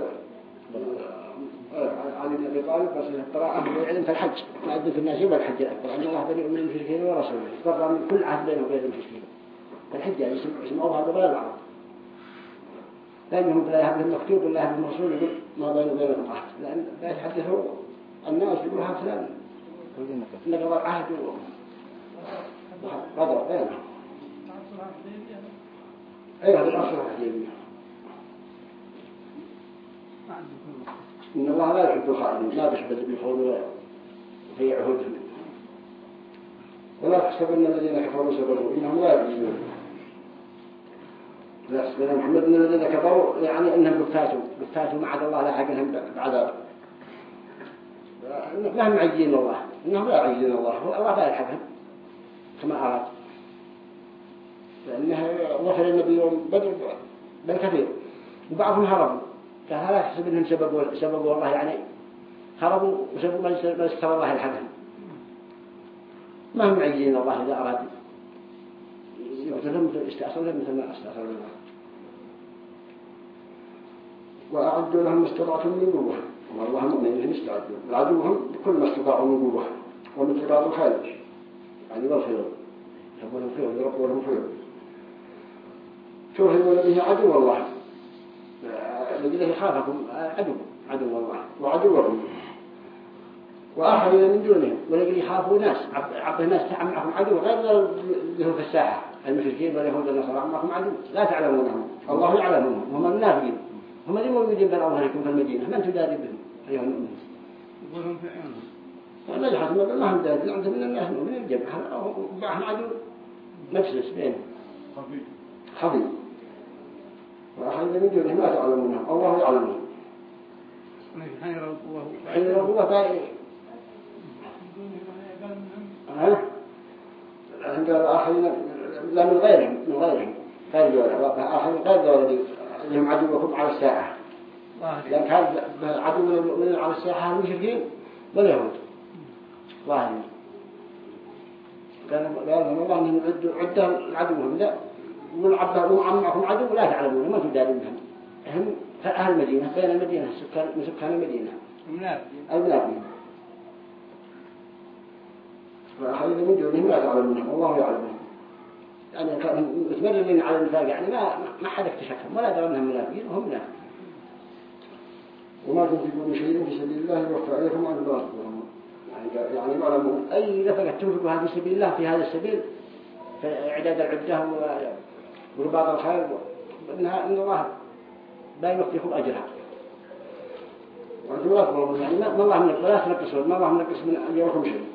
علي بن أبي طالب وارسل الطراعه ويعلم في الحج. ما عدت الناس يوم الحج الأكبر. أن الله بريء من المشركين ورسوله. تبرأ من كل عهد بينه وبين المشركين الحج يعني يسمعوها هذا غير العرب لأنهم لا يهب المكتوب ولا يهب المرسول يقول ما بين وبينكم عهد لأن لا يتحدثوا الناس يقولها فلان. نقضى العهد وقضى بينهم. أيها هذا الأصل الحديث إن الله لا يحب الخائنين لا بيحب بالخون في عهودهم ولا تحسبن الذين كفروا سبقوا إنهم لا يؤمنون. لا تحسبن محمد إن الذين كفروا يعني إنهم بفاتوا بفاتوا ما عدا الله لا حق لهم بعذاب. ما هم الله إنهم لا يعجزون الله الله لا يحبهم كما أراد. لأنه وصل النبي يوم بدر بل كثير وبعضهم هربوا. لا يحسب إنهم سببوا سببوا الله يعني هربوا وسببوا ما استوى الله الحمل ما هم معجزين الله إذا أراد. يقتلهم استأصلهم مثل ما استأصل الله. وأعدوا لهم ما استطعتم من قوة. والله مؤمن لهم استعدوا. وعدوهم بكل ما استطاعوا من قوة. ومن استطاعوا خير يعني والخير. يقولون خير يربوا لهم خير. ترهبون به عدو الله. الذي يخافكم عدو عدو الله. وعدوهم. وآخرين من دونهم والذي يخافوا ناس عبد الناس معهم عدو غير اللي هو في الساحة. المشركين واليهود والنصارى معهم عدو. لا تعلمونهم الله يعلمهم هم المنافقين. هم اللي موجودين بين أظهركم في المدينة. من تداري بهم أيها المؤمنين يقولون في عيونهم لا يحد ما هم داري. عندهم من الناس من الجمع. وبعهم عدو مفسس بينهم. خفي. خفي. من دونهم لا تعلمونهم الله في حين حين الله ها؟ عند الآخرين لا من غيرهم من غيرهم. غير دولة آخرين غير دولة اللي هم عدوكم على الساعة لأن كان عدو من على الساحة المشركين واليهود ظاهرين قال لهم الله أنهم عدوا عدة عدوهم لا. والعبد معكم عدو لا تعلمون ما تدارون بهم هم أهل المدينة بين المدينة سكان من سكان المدينة. منافقين المنافقين. فأخذنا من دونهم لا تعلمونهم والله يعلمهم. يعني كانوا متمرنين على النفاق يعني ما ما حد اكتشفهم ولا درى أنهم منافقين وهم منافقين. وما تنفقوا من شيء في سبيل الله يوفى عليكم لا تظلمون يعني يعني يعلمون أي نفقة تنفقها في سبيل الله في هذا السبيل العدة و- ورباط الخير إنها إن الله لا يوفيكم أجرها. لا تظلمون. يعني ما الله منك ولا تنقصون ما الله منقص من أجركم شيء.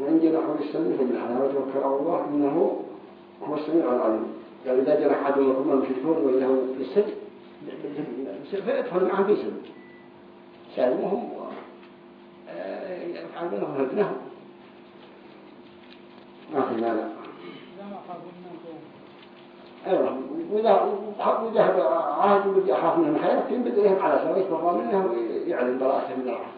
وإن جنحوا للسلم فجنحنا وتوكل على الله إنه هو السميع العليم. يعني إذا جنح عدوكم المشركون وإنه للسجن فيدخل معهم في سلم سالمهم يفعل بينهم هدنهم ما في مانع. أيوة. وإذا عهد ودي أخاف منهم خير ينبذلهم على سواء يتبرى منه ويعلن براءته من العهد.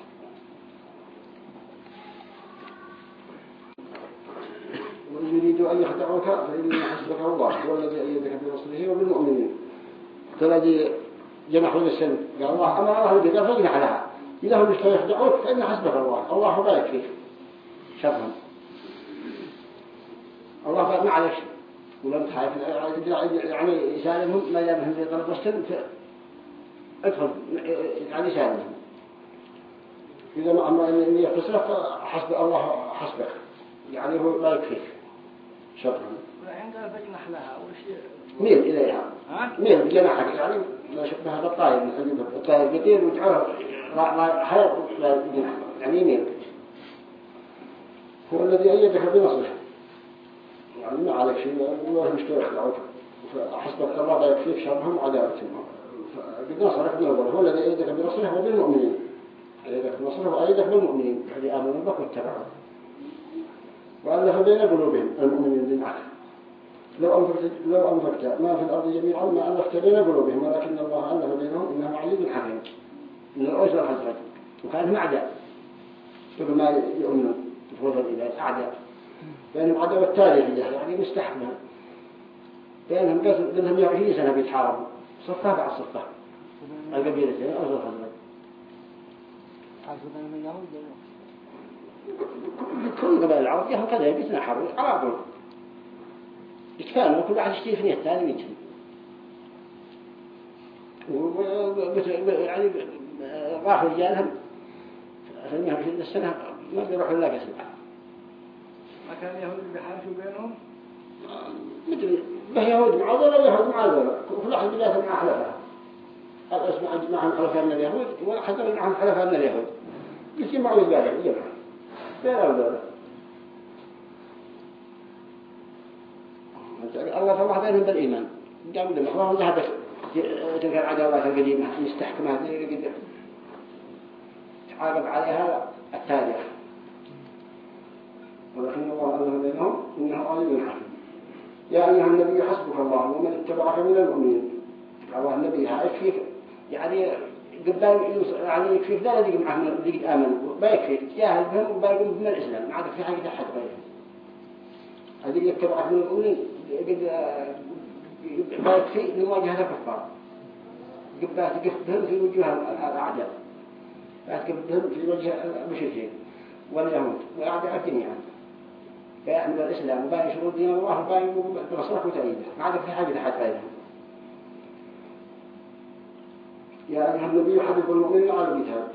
وإن يريدوا أن يخدعوك فإن حسبك الله هو الذي أيدك برسله وبالمؤمنين. الذي جنحوا للسلم قال الله أما الله قال فجنح لها. إذا هم يشتري يخدعوك فإن حسبك الله. الله لا يكفيك شرهم الله قال معلش. ولم تخاف يعني يسالمهم ما يابهم في طلب السلم ادخل يعني يسالمهم إذا ما أما إن يختصرك حسب الله حسبك. يعني هو لا يكفيك. شرهم والحين قال بجنح لها وش ميل إليها. ها؟ ميل بجناحك يعني ما شبهها بالطائر مثل الطائر كثير وجعله حيث لا جناح يعني يميل هو الذي أيدك بنصره. يعني عليك شيء الله مشتري يخدعوك فحسبك الله لا يكفيك شرهم وعداوتهم قد نصرك بنظره هو الذي أيدك بنصره وبالمؤمنين. أيدك بنصره وأيدك بالمؤمنين. الذي آمنوا بك واتبعوا وألف بين قلوبهم المؤمنين بالمعك لو أنفقت, لو أنفقت ما في الأرض جميعا ما ألفت بين قلوبهم ولكن الله ألف بينهم إنه عليم حكيم من الأسر الحزرة وكانهم أعداء. قبل ما يؤمنوا بفضل الإله أعداء. بينهم عداوة تاريخية يعني مستحكمة بينهم قتل بينهم 20 سنة بيتحاربوا. صفها بعد الحزرة حسب من اليهود كل قبائل العرب يهم كذا يتنحروا على طول يتكلموا كل واحد يشتري في الثاني ويجري و- يعني راحوا رجالهم سميهم في السنة ما بيروحوا إلا قسم ما كان اليهود بيحاشوا بينهم؟ مدري ما يهود مع ذولا ويهود مع ذولا كل واحد بلاته مع حلفاء عند معهم حلفاء من اليهود والحذر معهم حلفاء من اليهود. يجمعوا يتبادلوا يجمعوا بينهم ذولا الله الله بينهم بالإيمان. قالوا لهم الله ذهبت تلك العداوات القديمة. يستحكمها تعاقب عليها التاريخ يا أيها النبي حسبك الله ومن اتبعك من المؤمنين. الله النبي يكفيك. يعني قبال يعني يكفيك. ذا الذي معه من الذي آمن. ما يكفيك. جاهل بهم وباقوا من الإسلام. ما عاد في حاجة أحد غيره. الذي يتبعك من المؤمنين. قد ما يكفي لمواجهة الكفار. قبل تقف بهم في وجوه الأعداء. تقف بهم في وجه المشركين واليهود والأعداء جميعا. فيحمل الإسلام وباقي دين الله وباقي بنصرك وتأييده. ما عاد في حاجة أحد غيره يا أيها النبي حبب المؤمنين على الجهاد؟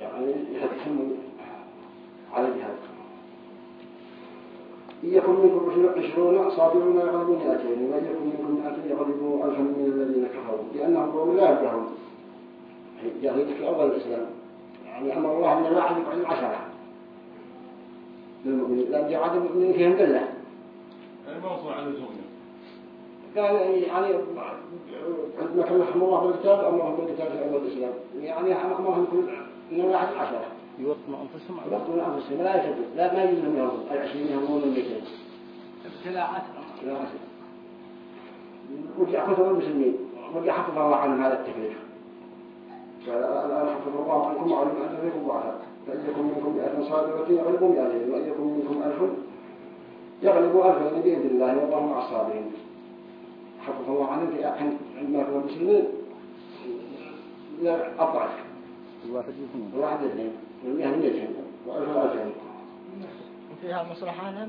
يعني يحثهم على الجهاد. يكن منكم عشرون صابرون يغلبوا مئتين وإن يكن منكم مئة يغلبوا ألفا من الذين كفروا لأنهم قوم لا يفقهون. جاهلية في أول الإسلام. يعني أمر الله أن الواحد يقعد عشرة للمؤمنين لأن جعل المؤمنين فيهم قلة. يعني ما وصل على الزوجة قال يعني عندما كلفهم الله بالكتاب أمرهم بالكتاب في أول الإسلام. يعني أمرهم كل من الواحد عشرة يوطنوا أنفسهم يقتلون أنفسهم لا يشدوا لا ما يجوزهم يوم. العشرين الميتين ابتلاء عشرة لا عشر. ورجع خطر المسلمين. ورجع حفظ الله عنهم هذا التكليف. قال الآن حفظ الله عنكم وعلم أن فيكم ضعفا فإن منكم مئة صابرة يغلبوا مئتين وإن يكن منكم ألف يغلبوا ألفين بإذن الله والله مع الصابرين. حفظ الله عنهم في أحد عندما كانوا المسلمين أضعف الواحد يثنين واحد اثنين والمئة مئتين وألف ألفين فيها مصلحة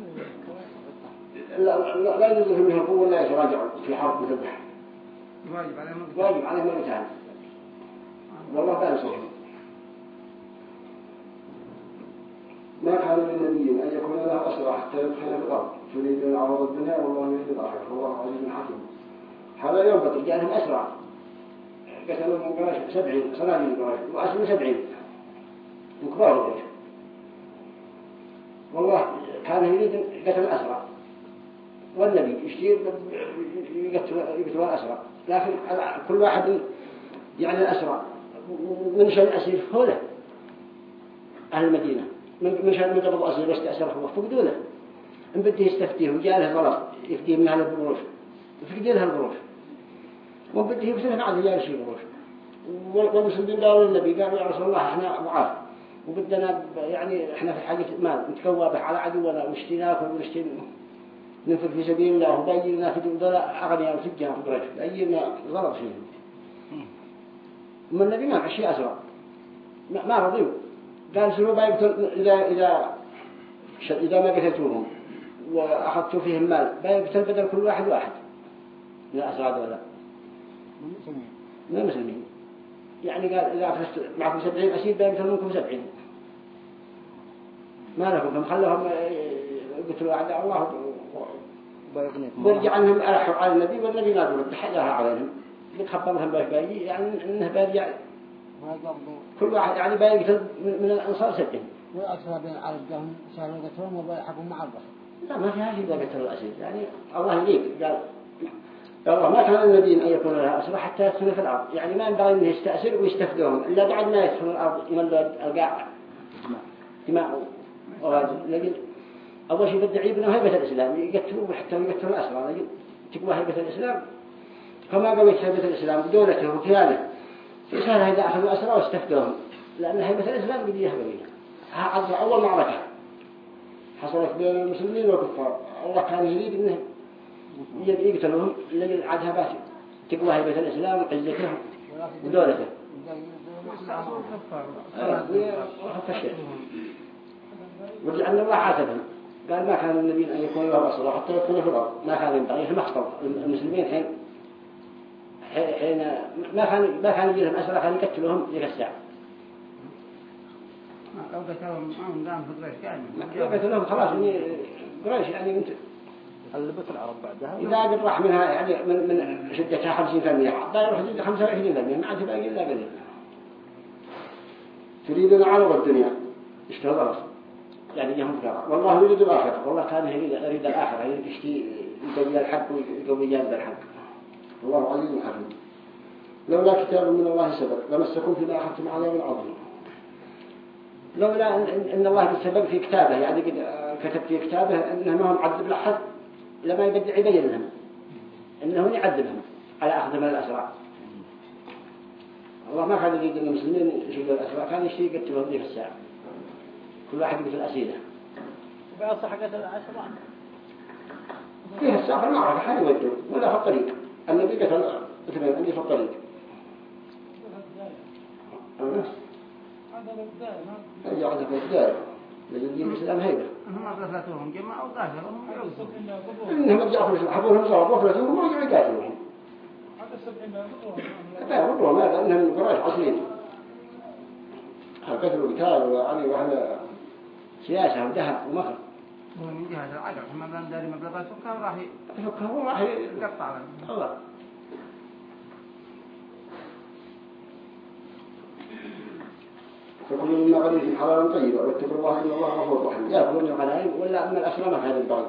لا لا لا يجوز منها القوة ولا يتراجعوا في حرب وذبح واجب عليهم. واجب عليهم القتال والله لا يصلح. ما كان للنبي أن يكون له أسرى حتى يدخل في الأرض. تريدون عرض الدنيا والله يريد الآخرة والله عزيز حكيم. هذا يوم بطل جاءهم أسرى قتلوا من قريش سبعين صناديق قريش وأسروا سبعين. من كبار قريش. والله كان يريد قتل الأسرى والنبي يشتير يقتل الأسرى لكن كل واحد يعني الأسرى من شأن أسير هو له أهل المدينة. من من شان من قبض أسير واستأسره هو فقدوا له. إن بده يستفتيه وجاء له طلب يفتيه من هذا البروش. يفقد له البروش. وإن بده يفتيه بعد جاء شيء بروش والمسلمين قالوا للنبي قالوا يا رسول الله إحنا ضعاف. وبدنا يعني إحنا في حاجة مال. نتكوى به على عدونا ونشتري ناكل ونشتري ننفق في سبيل الله وبين لنا في دول أغنياء في قريش. لنا ضرب فيهم من النبي ما شيء أسرع. ما, ما رضيوا قال سلوا بايقتل إذا إذا إذا ما قتلتوهم وأخذتوا فيهم مال بايقتل بدل كل واحد واحد. إذا أسرع ولا من المسلمين. يعني قال إذا أخذت معكم سبعين أسير بايقتل منكم سبعين. ما لكم فهم خلوهم يقتلوا أعداء الله ورجع عنهم ألحوا على النبي والنبي يقول بحجرها عليهم. بتخبر لهم باش باقي يعني إنه بيرجع كل واحد يعني بيقتل من من الأنصار سبعين والأسرى بين سهلوا قتلهم وبيلحقوا مع البحر. لا ما في هذه إذا قتل الأسير يعني الله يليق قال الله ما كان النبي أن يكون لها أسرى حتى يدخلوا في الأرض. يعني ما ينبغي أنه يستأسر ويستفدوهم إلا بعد ما يدخلوا الأرض يملوا القاع دماء. لكن أول شيء بدعي ابنه هيبة الإسلام. يقتلوا حتى يقتلوا الأسرى. تقوى هيبة الإسلام. فما قويت هيبة الإسلام؟ بدولته وكيانه. سهل إذا أخذوا أسرى واستفدوهم لأن هيبة الإسلام قوية هذا أول معركة. حصلت بين المسلمين والكفار. الله كان يريد إنه يقتلهم لأن عادها بات تقوى هيبة الإسلام وعزته ودولته. ولأن الله عاتبهم. قال ما كان النبي أن يكون له أصلا حتى يكون في ما كان ينبغي في مخطر المسلمين حين ما كان ما كان يجي لهم أسرى كان يقتلهم ذيك الساعة. لو قتلهم معهم دام في قريش كامل. خلاص إني قريش يعني انت قلبت العرب بعدها؟ إذا قد راح منها يعني من من شدتها 50% حتى يروح يزيد 25% ما عاد باقي إلا قليل. تريدون عرض الدنيا. الأرض يعني جهم كرا والله يريد الآخرة. والله كان يريد يريد الآخرة. يريد يشتي يقوي الحق ويقوي جانب الحق. الله عزيز حكيم لولا كتاب من الله سبق لمسكم فيما أخذتم عذاب عظيم. لولا إن الله سبق في كتابه يعني قد آه، كتب في كتابه أنه ما هو معذب لأحد لما يبدع يبين لهم إنه يعذبهم على اخذ من الأسرى. الله ما كان يريد أن المسلمين يشيلوا الأسرى كان يشتري يقتلهم ذيك الساعة. كل واحد يقتل اسيره وبأصح قتل العشرة. فيها الساعة في المعركة حال يودوا ولا في الطريق. النبي قتل اثنين عندي في الطريق هذا الدار؟ لجل الإسلام هيبة. هم قتلتهم جماعة وقاتلهم ويوقفوا إنهم رجعوا حبوهم صاروا وفلتهم ورجعوا يقاتلوهم. لا والله ما لأنهم من قريش أصلين قتلوا قتال وعني وإحنا سياسة وذهب ومكر هو من جهة العقل ما بلان داري مبلغ الفكة وراح يفكه هو راح ي- يقطع له الله فكل مما غنيتم حلالا طيبا واتقوا الله ان الله غفور رحيم ياكلون من الغنائم ولا من الاسلام هذا البغي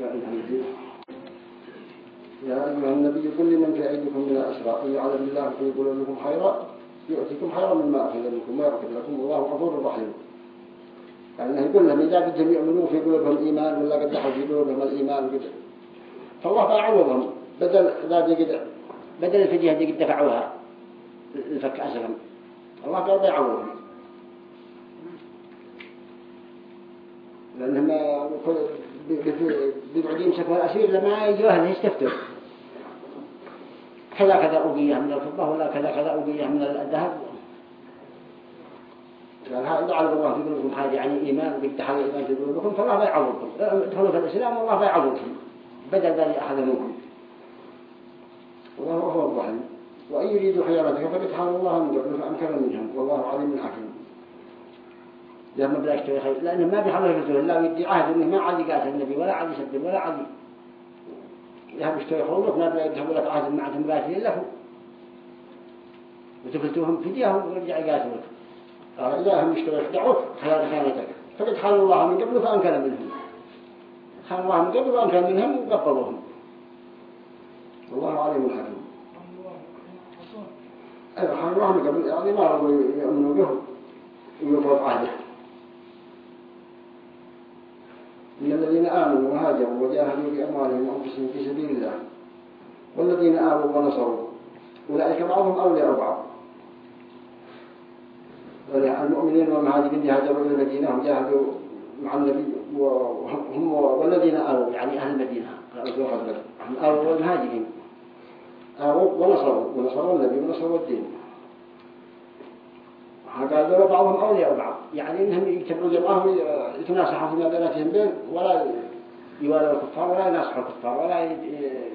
يا ايها النبي يا ايها النبي قل لمن في ايديكم من الاسرى ان يعلم الله في قلوبكم خيرا يؤتكم خيرا مما أخذ منكم ويغفر لكم والله غفور رحيم. يعني يقول لهم إذا بدهم يؤمنوا في قلوبهم إيمان ولا قدحوا في قلوبهم الإيمان قد فالله بيعوضهم بدل دي قد بدل الفدية دي قد دفعوها الفك أسرهم الله قال بيعوضهم لأنهم بيقعدوا يمسكوا الأسير لما يجوا أهله يستفتوا. كذا كذا أوقية من الفضة ولا كذا كذا أوقية من الذهب. قال هذا جعل الله في قلوبكم حاجة يعني إيمان وبيتحل الإيمان في قلوبكم فالله بيعوضكم ادخلوا في الإسلام والله بيعوضكم بدل ذلك أخذ منكم. والله هو الرحيم وأن يريدوا خيارتك فبيتحل الله من قبل فأمكن منهم. والله عليم حكيم. ده ما بلا يشتري خير لأنه ما بيحضر في الله ويدي عهد إنه ما عاد قاتل النبي ولا عاد يسدد ولا عاد يذهب يشتري خروجك ما بلا يذهب لك عهد معهم قاتلين له وتفلتوهم فديهم ويرجع يقاتلوك. قال إذا هم اشتروا يخدعوك خيار خيانتك فقد خان الله من قبل فأنكر منهم. خان الله من قبل فأنكر منهم وقبضوهم والله عليم حكيم أيضا خان الله من قبل يعني ما رضوا يؤمنوا به ويوفوا عهده من الذين آمنوا وهاجروا وجاهدوا بأموالهم وأنفسهم في سبيل الله والذين آمنوا ونصروا. أولئك بعضهم أولياء بعض. المؤمنين والمهاجرين هاجروا إلى المدينة وجاهدوا مع النبي وهم والذين آووا يعني أهل المدينة. هم آووا والمهاجرين. آووا ونصروا ونصروا النبي ونصروا الدين. قالوا بعضهم أولياء بعض يعني إنهم يتبعوا جمعهم يتناصحوا فيما بيناتهم بين ولا يوالوا الكفار ولا يناصحوا الكفار ولا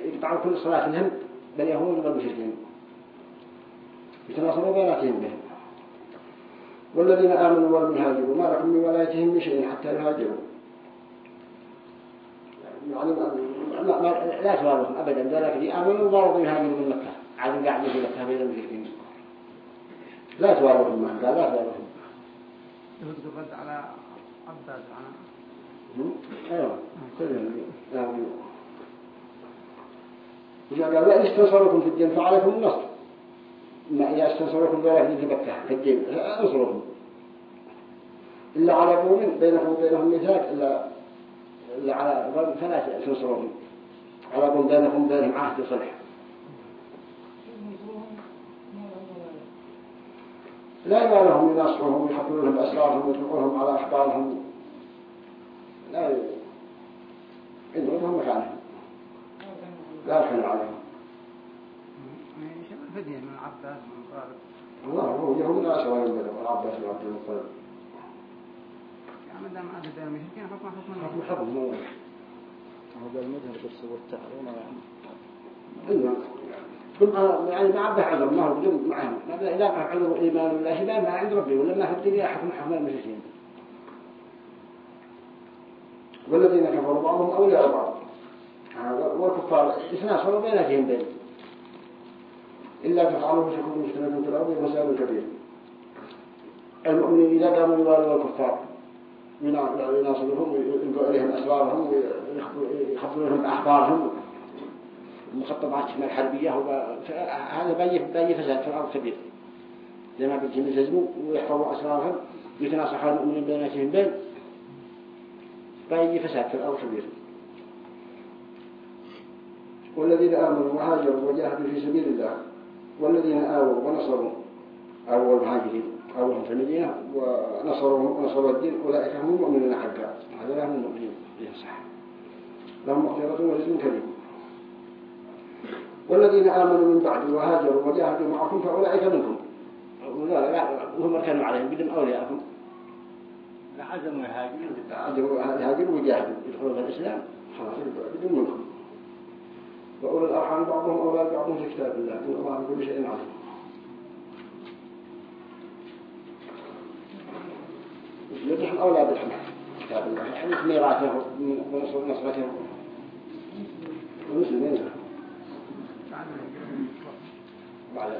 يقطعوا كل صلاة لهم بل يهود والمشركين يتناصروا بيناتهم بهم. والذين آمنوا ولم يهاجروا ما لكم من ولايتهم من شيء حتى يهاجروا. يعني لا توالهم أبدا ذلك آمنوا ضربوا يهاجروا من مكة. عادوا قاعدين في مكة بين المشركين. لا ما قال لا يهود الرد على عباس أيوه. إذا قال لا استنصركم في الدين فعليكم النصر. ما إذا استنصركم بواحد في مكة في الدين. انصرهم إلا على قوم بينكم وبينهم ميثاق. إلا إلا على فلا تنصرهم. على قوم بينكم وبينهم عهد صلح. لا يبالهم ينصرهم ويحضرون لهم أسرارهم ويطلقونهم على أخبارهم لا يدرونهم مكانهم. لا يخلوا عليهم. الفدية من عباس من الله هو يهود لا سواء بينهم العباس وعبد المطلب يعني ما دام أهل الدين المشركين حكم حكم حكم حكم مذهب بس والتحريم يعني ثم يعني ما عبه عذر ما هو بدون معهم ما بلا إذا كان عذر إيمان ولا شيء ما عند ربي ولا ما في الدنيا حكم حكم المشركين. والذين كفروا بعضهم أولياء بعض. والكفار يتناصروا بيناتهم بين إلا تفعلوا تكون مشكلة في الأرض وفساد كبير. المؤمنين إذا قاموا يوالوا الكفار يناصرهم ويلقوا إليهم أسرارهم ويخبروا لهم أخبارهم. المخططات الحربية هذا بي بي فساد في الأرض كبير. زي ما قلت يلتزموا ويحفظوا أسرارهم ويتناصحوا المؤمنين بيناتهم بين بي فساد في الأرض كبير. والذين آمنوا وهاجروا وجاهدوا في سبيل الله والذين آووا ونصروا أو المهاجرين أوهم في المدينة ونصروا ونصروا الدين أولئك هم المؤمنون حقا. هذا لهم المؤمنين صح لهم مغفرة ورزق كريم. والذين آمنوا من بعد وهاجروا وجاهدوا معكم فأولئك منكم وهم كانوا عليهم بدون أولياءكم لعزم يهاجرون هاجروا وجاهدوا يدخلوا في الإسلام خلاص بدون منكم وأولي الأرحام بعضهم أولى بعضهم في كتاب الله إن الله بكل شيء عليم. هم أولى بالحمد كتاب الله. يعني في ميراثه ونصرته المسلمين. بعد